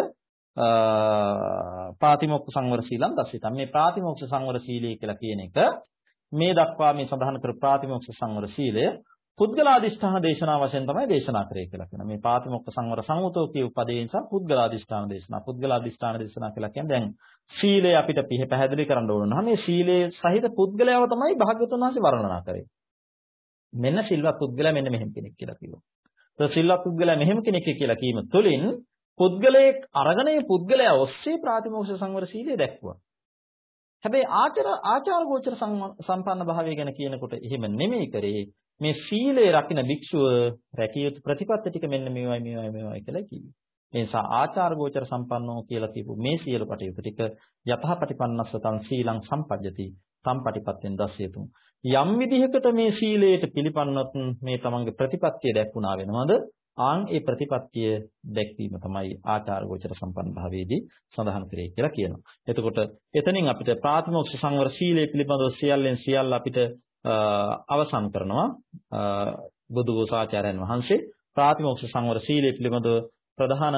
පාතිමොක්ඛ සංවර සීලං දසිතම් මේ ප්‍රාතිමොක්ඛ සංවර සීලය කියලා කියන එක මේ දක්වා මේ සඳහන් කර ප්‍රාතිමොක්ඛ සංවර සීලය පුද්ගලාදිෂ්ඨාන දේශනා වශයෙන් තමයි දේශනා කරේ කියලා කියනවා. මේ පාතිමොක්ඛ සංවර සංවතෝ කියු පදේ නිසා පුද්ගලාදිෂ්ඨාන දේශනා. පුද්ගලාදිෂ්ඨාන දේශනා කියලා කියන්නේ දැන් සීලය අපිට පිහ පැහැදිලි කරන්න ඕන නම් මේ සීලයේ සහිත පුද්ගලයාව තමයි භාග්‍යවතුන් වහන්සේ වර්ණනා කරේ. මෙන්න සිල්වත් පුද්ගලයා මෙන්න මෙහෙම කෙනෙක් කියලා කිව්වා. ඒ සිල්වත් පුද්ගලයා මෙහෙම කෙනෙක් කියලා කීම තුළින් පුද්ගලයෙක් අරගණයේ පුද්ගලයා ඔස්සේ ප්‍රාතිමෝක්ෂ සංවර සීලය දැක්වුවා. හැබැයි ආචාර ආචාර ගෝචර සම්පන්න භාවය ගැන කියනකොට එහෙම නෙමෙයි කරේ. මේ සීලය රකින්න භික්ෂුව රැකිය යුතු ප්‍රතිපත්ති ටික මෙන්න මේවයි මේවයි මේවයි කියලා කිව්වේ. ඒ නිසා ආචාර ගෝචර සම්පන්නෝ කියලා කියපු මේ සියලු කටයුතු ටික යතහපටිපන්නස්සතං සීලං සම්පජ්ජති සම්පටිපත්තෙන් දස්සයතුම්. යම් විදිහකට මේ සීලයට පිළිපන්නොත් මේ තමන්ගේ ප්‍රතිපත්තිය දැක්ුණා වෙනවද? ආන් ඒ ප්‍රතිපත්තිය දැක්වීම තමයි ආචාර ගෝචර සම්පන්න භාවයේදී සඳහන් කරේ කියලා කියනවා. එතකොට එතනින් අපිට ප්‍රාථමික සංවර සීලය පිළිබඳව සියල්ලෙන් සියල්ල අපිට අවසන් කරනවා. බුදුගෝසාචාර්යයන් වහන්සේ ප්‍රාථමික සංවර සීලය පිළිබඳව ප්‍රධාන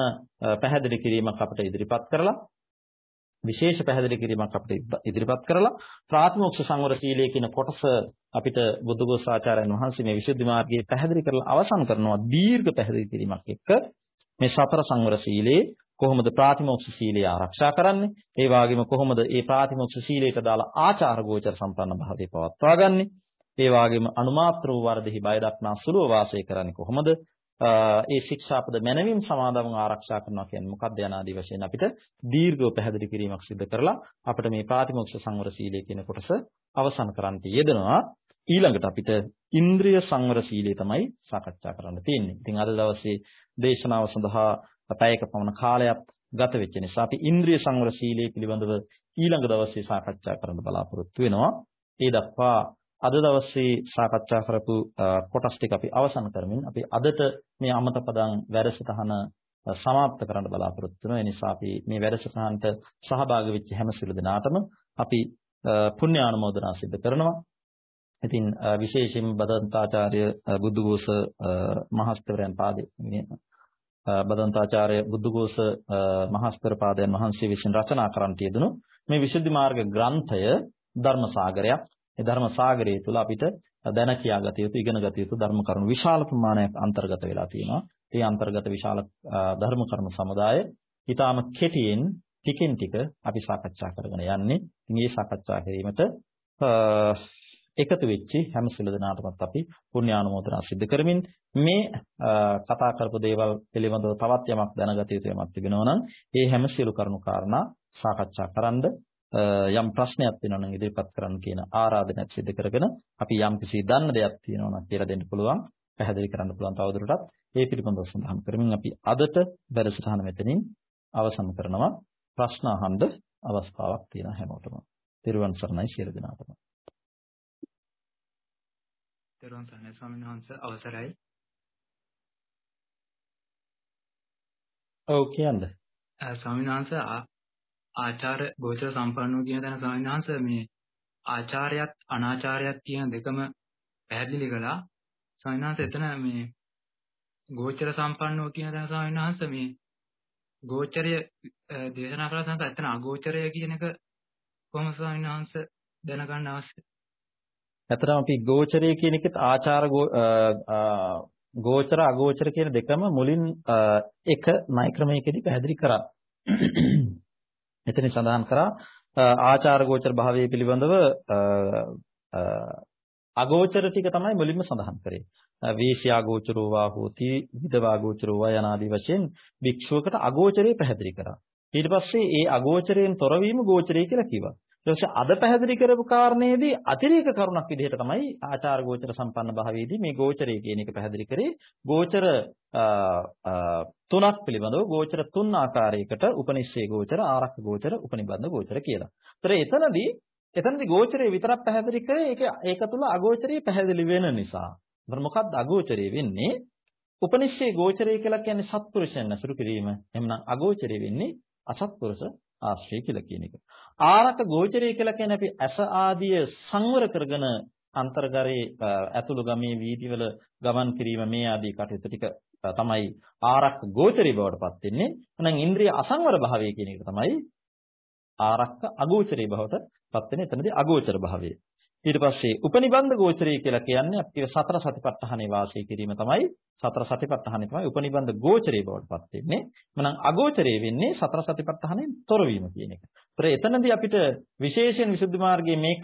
පැහැදිලි කිරීමක් අපිට ඉදිරිපත් කරලා විශේෂ පැහැදිලි කිරීමක් අපිට ඉදිරිපත් කරලා ප්‍රාථමික සංවර සීලය කියන කොටස අපිට බුදුගොස් ආචාර්යයන් වහන්සේ මේ විසුද්ධි මාර්ගයේ පැහැදිලි කරලා අවසන් කරනවා දීර්ඝ පැහැදිලි කිරීමක් එක්ක. මේ සතර සංවර සීලේ කොහොමද ප්‍රාතිමෝක්ෂ සීලය ආරක්ෂා කරන්නේ? ඒ වගේම කොහොමද මේ ප්‍රාතිමෝක්ෂ සීලයට දාලා ආචාර ගෝචර සම්පන්න භාවය පවත්වා ගන්නෙ? ඒ වගේම අනුමාත්‍ර වූ වර්ධෙහි බය දක්නා සුළුව වාසය කරන්නේ කොහොමද? ඒ ශික්ෂාපද මනවින් සමාදන්ව ආරක්ෂා කරනවා කියන්නේ මොකක්ද යනාදී වශයෙන් අපිට දීර්ඝව පැහැදිලි කිරීමක් සිදු කරලා අපිට මේ ප්‍රාතිමෝක්ෂ සංවර සීලය කියන කොටස අවසන් කරන්නට යෙදෙනවා. ඊළඟට අපිට ඉන්ද්‍රිය සංවර සීලය තමයි සාකච්ඡා කරන්න තියෙන්නේ. ඉතින් අද දවසේ දේශනාව සඳහා පැයක පමණ කාලයක් ගත වෙච්ච නිසා අපි ඉන්ද්‍රිය සංවර සීලය පිළිබඳව ඊළඟ දවසේ සාකච්ඡා කරන්න බලාපොරොත්තු වෙනවා. ඒ දක්වා අද දවසේ සාකච්ඡා කරපු කොටස් ටික අපි අවසන් කරමින් අපි අදට මේ අමත පදං වැඩසටහන සමාප්ත කරන්න බලාපොරොත්තු වෙනවා. ඒ නිසා අපි මේ වැඩසටහනට සහභාගී වෙච්ච හැම සිළු දෙනාටම අපි පුණ්‍ය ආනුමෝදනා සිදු කරනවා. ඉතින් විශේෂයෙන් බදන්තාචාර්ය බුද්ධඝෝෂ මහස්තරයන් පාදේ බදන්තාචාර්ය බුද්ධඝෝෂ මහස්තර පාදයන් වහන්සේ විසින් රචනා කරන්නට යෙදුණු මේ විසුද්ධි මාර්ග ග්‍රන්ථය ධර්ම සාගරයක්. ඒ ධර්ම සාගරය තුල අපිට දැන කියාගත යුතු ඉගෙන ගත යුතු ධර්ම කරුණු විශාල ප්‍රමාණයක් අන්තර්ගත වෙලා තියෙනවා. ඒ අන්තර්ගත විශාල ධර්ම කරුණු සමුදාය ඊටාම කෙටියෙන් ටිකෙන් ටික අපි සාකච්ඡා කරගෙන යන්නේ. ඉතින් මේ සාකච්ඡා කිරීමට එකතු වෙච්චි හැම සිළු දෙනාටමත් අපි පුණ්‍යානුමෝදනා සිදු කරමින් මේ කතා කරපු දේවල් පිළිබඳව තවත් යමක් දැනගත යුතු යමක් තිබෙනවා නම් ඒ හැම සියලු කරුණු කාරණා සාකච්ඡා කරන්ද යම් ප්‍රශ්නයක් වෙනවා නම් ඉදිරිපත් කරන්න කියන ආරාධනයක් සිදු කරගෙන අපි යම් කිසි දන්න දෙයක් තියෙනවා නම් කියලා දෙන්න පුළුවන් පැහැදිලි කරන්න පුළුවන් තවදුරටත් ඒ පිළිබඳව සඳහන් කරමින් අපි අදට වැඩසටහන මෙතනින් අවසන් කරනවා ප්‍රශ්න අහන්න අවස්ථාවක් තියෙන හැමෝටම. තෙරුවන් සරණයි සියලු දෙනාටම.
තෙරුවන් සරණයි ස්වාමීන් වහන්සේ අවසරයි.
ඔව් කියන්න.
ස්වාමීන් වහන්සේ ආචාර ගෝචර සම්පන්නෝ කියන තැන ස්වාමීන් වහන්සේ මේ ආචාරයත් අනාචාරයත් කියන දෙකම පැහැදිලි කළා. ස්වාමීන් වහන්සේ එතන මේ ගෝචර සම්පන්නෝ කියන තැන ස්වාමීන් වහන්සේ මේ ගෝචරය දේශනා කළා සංස එතන අගෝචරය කියන එක කොහොමද ස්වාමීන් වහන්සේ දැනගන්න අවශ්‍යයි?
ඇත්තටම අපි ගෝචරය කියන එකත් ආචාර ගෝචර අගෝචර කියන දෙකම මුලින් එක ණය ක්‍රමයකදී පැහැදිලි කරා. එතන සඳහන් කරා ආචාර ගෝචර භාවයේ පිළිබඳව අගෝචර ටික තමයි මුලින්ම සඳහන් කරේ. වේශ්‍යා ගෝචරෝ වා හෝති විදවා ගෝචරෝ වා යනාදී වශයෙන් භික්ෂුවකට අගෝචරේ පැහැදිලි කරා. ඊට පස්සේ ඒ අගෝචරයෙන් තොරවීම ගෝචරය කියලා කිව්වා. ඊට පස්සේ අද පැහැදිලි කරපු කාරණේදී අතිරේක කරුණක් විදිහට තමයි ආචාර ගෝචර සම්පන්න භාවයේදී මේ ගෝචරය කියන එක පැහැදිලි කරේ. ගෝචර තුනක් පිළිබඳව ගෝචර තුන් ආකාරයකට උපනිශ්චේ ගෝචර, ආරක්ක ගෝචර, උපනිබන්ධ ගෝචර කියලා. ඒතර එතනදී එතනදී ගෝචරය විතරක් පැහැදිලි කරේ ඒක ඒක තුල අගෝචරය පැහැදිලි වෙන නිසා. ඒතර මොකක්ද අගෝචරය වෙන්නේ? උපනිශ්චේ ගෝචරය කියලා කියන්නේ සත්පුරුෂයන් ඇසුරු කිරීම. එහෙනම් අගෝචරය වෙන්නේ අසත්පුරුෂ ආශ්‍රය කියලා කියන එක. ආරක ගෝචරය කියලා කියන්නේ අපි ඇස ආදිය සංවර කරගෙන අන්තර්ගරේ ඇතුළු ගමේ වීදිවල ගමන් කිරීම මේ ආදී කටයුතු ටික තමයි ආරක් ගෝචරී බවට පත් වෙන්නේ. එහෙනම් ඉන්ද්‍රිය අසංවර භාවය කියන එක තමයි ආරක්ක අගෝචරී බවට පත් වෙන එතනදී අගෝචර භාවය. ඊට පස්සේ උපනිබන්ධ ගෝචරය කියලා කියන්නේ අපි සතර සතිපට්ඨානේ වාසය කිරීම තමයි සතර සතිපට්ඨානේ තමයි උපනිබන්ධ ගෝචරේ බවට පත් වෙන්නේ. මනම් අගෝචරේ වෙන්නේ සතර සතිපට්ඨානෙන් තොර වීම කියන එක. ඒතර එතනදී අපිට විශේෂයෙන් විසුද්ධි මාර්ගයේ මේක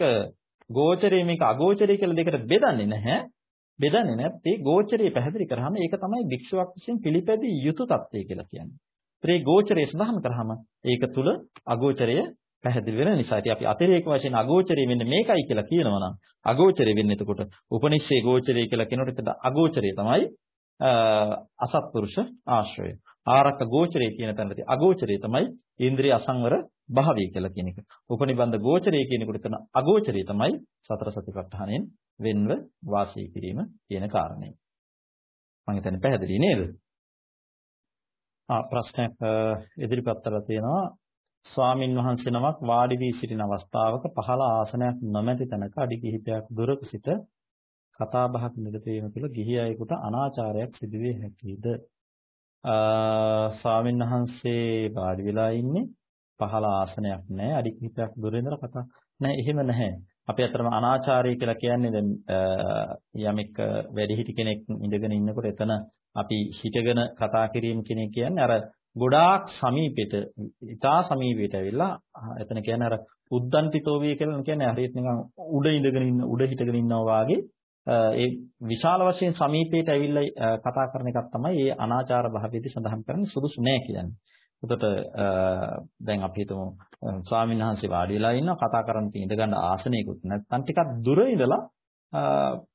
ගෝචරේ මේක අගෝචරේ කියලා දෙකට බෙදන්නේ නැහැ. බෙදන්නේ නැත්තේ ගෝචරේ පැහැදිලි කරාම ඒක තමයි භික්ෂුවක් විසින් පිළිපැදිය යුතු தත්ත්වය කියලා කියන්නේ. ඒ ගෝචරයේ සඳහන් කරාම ඒක තුල අගෝචරය පැහැදිලි වෙන නිසා ඉතින් අපි අතිරේක වශයෙන් අගෝචරය වෙන්නේ මේකයි කියලා කියනවා නම් අගෝචරය වෙන්නේ එතකොට උපනිශ්චේ ගෝචරය කියලා කියනකොට එතන අගෝචරය තමයි අසත්පුරුෂ ආශ්‍රය. ආරක්ක ගෝචරය කියන තැනදී අගෝචරය තමයි ඉන්ද්‍රිය අසංවර භාවය කියලා කියන එක. උපනිබන්ධ ගෝචරය කියනකොට එතන අගෝචරය තමයි සතර සතිපට්ඨානයෙන් වෙන්ව වාසය කිරීම කියන කාරණය. මම හිතන්නේ පැහැදිලි නේද? ආ ප්‍රශ්නයක් ඉදිරිපත් කරලා තියෙනවා ස්වාමින් වහන්සේ නමක් වාඩි වී සිටින අවස්ථාවක පහළ ආසනයක් නොමැති තැනක අඩි කිහිපයක් දුරක සිට කතා බහක් නිරත වීම තුළ ගිහි අයෙකුට අනාචාරයක් සිදුවේ හැකියිද? ස්වාමින් වහන්සේ වාඩි වෙලා ඉන්නේ පහළ ආසනයක් නැහැ අඩි කිහිපයක් දුර ඉඳලා කතා නැහැ එහෙම නැහැ. අපි අතරම අනාචාරය කියලා කියන්නේ දැන් යමෙක් වැඩිහිටි කෙනෙක් ඉඳගෙන ඉන්නකොට එතන අපි හිටගෙන කතා කිරීම කියන කියන්නේ අර ගොඩාක් සමීපෙට ඉතා සමීපෙට ඇවිල්ලා එතන කියන්නේ අර උද්දන්තිතෝ වේ කියලා කියන්නේ හරියට නිකන් උඩ ඉඳගෙන ඉන්න උඩ හිටගෙන ඉන්නවා වාගේ ඒ විශාල වශයෙන් සමීපයට ඇවිල්ලා කතා කරන එකක් තමයි මේ අනාචාර භාවයේදී සඳහන් කරන්නේ සුදුසු නෑ කියන්නේ. එතකොට දැන් අපි හිතමු ස්වාමීන් වහන්සේ වාඩි වෙලා ඉන්නවා කතා කරන්න තියෙන ඉඳ ගන්න ආසනයකුත් නැත්නම් ටිකක් දුර ඉඳලා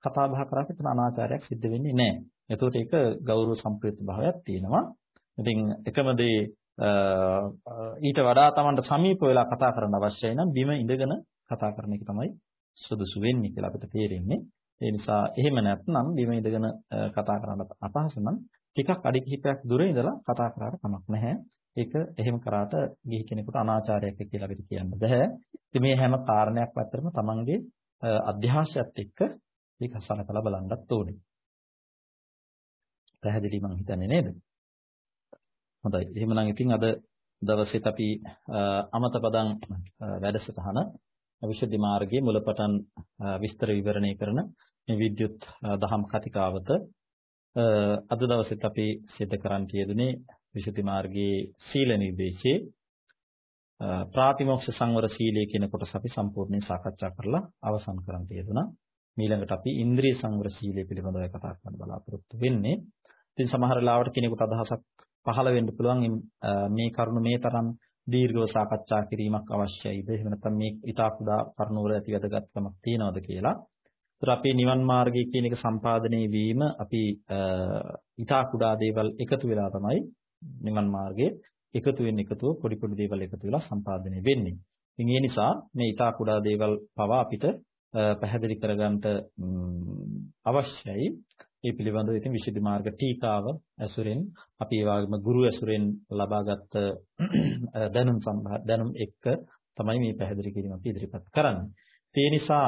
කතා බහ කරාට එතන අනාචාරයක් සිද්ධ වෙන්නේ නැහැ. එතකොට ඒක ගෞරව සම්ප්‍රයුක්ත භාවයක් තියෙනවා. ඉතින් එකම දේ ඊට වඩා Tamanට සමීප වෙලා කතා කරන්න අවශ්‍යයි නම් බිම ඉඳගෙන කතා කරන එක තමයි සුදුසු වෙන්නේ කියලා අපිට තේරෙන්නේ. ඒ නිසා එහෙම නැත්නම් බිම ඉඳගෙන කතා කරන්න අපහසු නම් ටිකක් අඩි කිහිපයක් දුර ඉඳලා කතා කරාට කමක් නැහැ. ඒක එහෙම කරාට ගිහි කෙනෙකුට අනාචාරයක් කියලා අපිට කියන්න බෑ. ඉතින් මේ හැම කාරණයක් පැත්තරම Tamanගේ අධ්‍යාශයත් එක්ක ඒක සලකලා බලන්නත් ඕනේ. පැහැදිලි මං හිතන්නේ නේද? හොඳයි. එහෙමනම් ඉතින් අද දවසේත් අපි අමතපදං වැඩසටහන විශුද්ධි මාර්ගයේ මුලපටන් විස්තර විවරණය කරන මේ විද්‍යුත් දහම් කතිකාවත අද දවසේත් අපි සිදු කරන්න යෙදුනේ විශුද්ධි මාර්ගයේ සීල නිර්දේශයේ ප්‍රාතිමෝක්ෂ සංවර සීලය කියන කොටස අපි සම්පූර්ණයෙන් සාකච්ඡා කරලා අවසන් කරන්න යෙදුණා. ඊළඟට අපි ඉන්ද්‍රිය සංවර සීලය පිළිබඳව කතා කරන්න බලාපොරොත්තු වෙන්නේ. ඉතින් සමහර ලාවට කෙනෙකුට අදහසක් පහළ වෙන්න පුළුවන් මේ කරුණ මේ තරම් දීර්ඝව සාකච්ඡා කිරීමක් අවශ්‍යයිද? එහෙම නැත්නම් මේ ඊටා කුඩා කරුණ වල ඇති වැදගත්කමක් තියනවද කියලා. ඒතර අපේ නිවන් මාර්ගය කියන එක සම්පාදනය වීම අපි ඊටා කුඩා දේවල් එකතු වෙලා තමයි නිවන් මාර්ගයේ එකතු වෙන්න එකතුව පොඩි පොඩි දේවල් එකතු වෙලා සම්පාදනය වෙන්නේ. ඉතින් ඒ නිසා මේ ඊටා කුඩා දේවල් පවා අපිට පැහැදිලි කරගන්නට අවශ්‍යයි. ඒ පිළිබඳව ඉතින් විසුද්ධි මාර්ග ටීකාව ඇසුරෙන් අපි ඒ වගේම ගුරු ඇසුරෙන් ලබාගත් දැනුම් සම්බන්ධ දැනුම් එක්ක තමයි මේ පැහැදිලි කිරීම අපි ඉදිරිපත් කරන්නේ. ඒ නිසා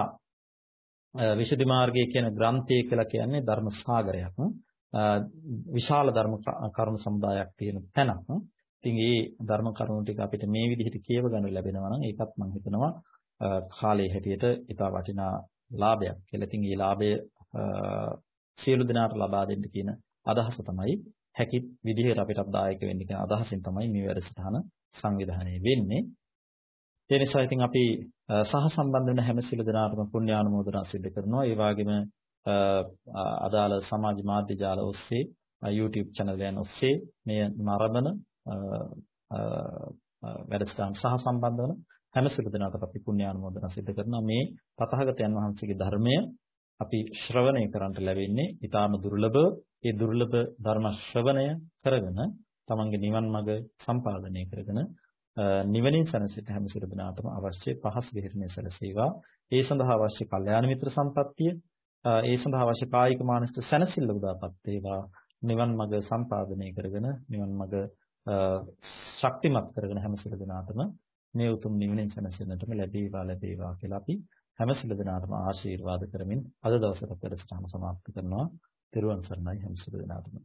විසුද්ධි මාර්ගය කියන ග්‍රන්ථය කියලා කියන්නේ ධර්ම සාගරයක්. විශාල ධර්ම කරුණු සමුදායක් තියෙන තැනක්. ඉතින් මේ ධර්ම කරුණු ටික අපිට මේ විදිහට කියව ගන්න ලැබෙනවා නම් ඒකත් මම හිතනවා කාලයේ හැටියට ඉතා වටිනා ලාභයක් කියලා. ඉතින් මේ ලාභය සියලු දෙනාට ලබා දෙන්න කියන අදහස තමයි හැකි විදිහට අපිටත් දායක වෙන්න කියන අදහසින් තමයි මේ වැඩසටහන සංවිධානය වෙන්නේ. ඒ නිසා ඉතින් අපි සහ සම්බන්ධ වෙන හැම සියලු දෙනාටම පුණ්‍යානුමෝදනා සිදු කරනවා. ඒ වගේම අදාළ සමාජ මාධ්‍ය ජාල ඔස්සේ YouTube channel එකන් ඔස්සේ මේ නරඹන වැඩසටහන් සහ සම්බන්ධ වන හැම සියලු දෙනාටම අපි පුණ්‍යානුමෝදනා සිදු කරනවා. මේ තථාගතයන් වහන්සේගේ ධර්මය අපි ශ්‍රවණය කරන්නට ලැබෙන්නේ ඊටාම දුර්ලභ ඒ දුර්ලභ ධර්ම ශ්‍රවණය කරගෙන තමන්ගේ නිවන් මඟ සම්පාදනය කරගෙන නිවනින් සැනසෙට හැම සිර දිනාටම අවශ්‍ය පහස් විහෙරණය සැලසේවා. ඒ සඳහා අවශ්‍ය කල්යාණ මිත්‍ර සම්පත්තිය ඒ සඳහා අවශ්‍ය කායික මානසික සැනසෙල්ල උදාපත් වේවා. නිවන් මඟ සම්පාදනය කරගෙන නිවන් මඟ ශක්තිමත් කරගෙන හැම සිර දිනාටම මේ උතුම් නිවනින් සැනසෙන්නටම ලැබේවා ලැබේවා කියලා අපි හැම සිළු දෙනාටම ආශිර්වාද කරමින් අද දවසට වැඩසටහන සමාප්ත කරනවා. ත්වන් සරණයි හැම සිළු දෙනාටම.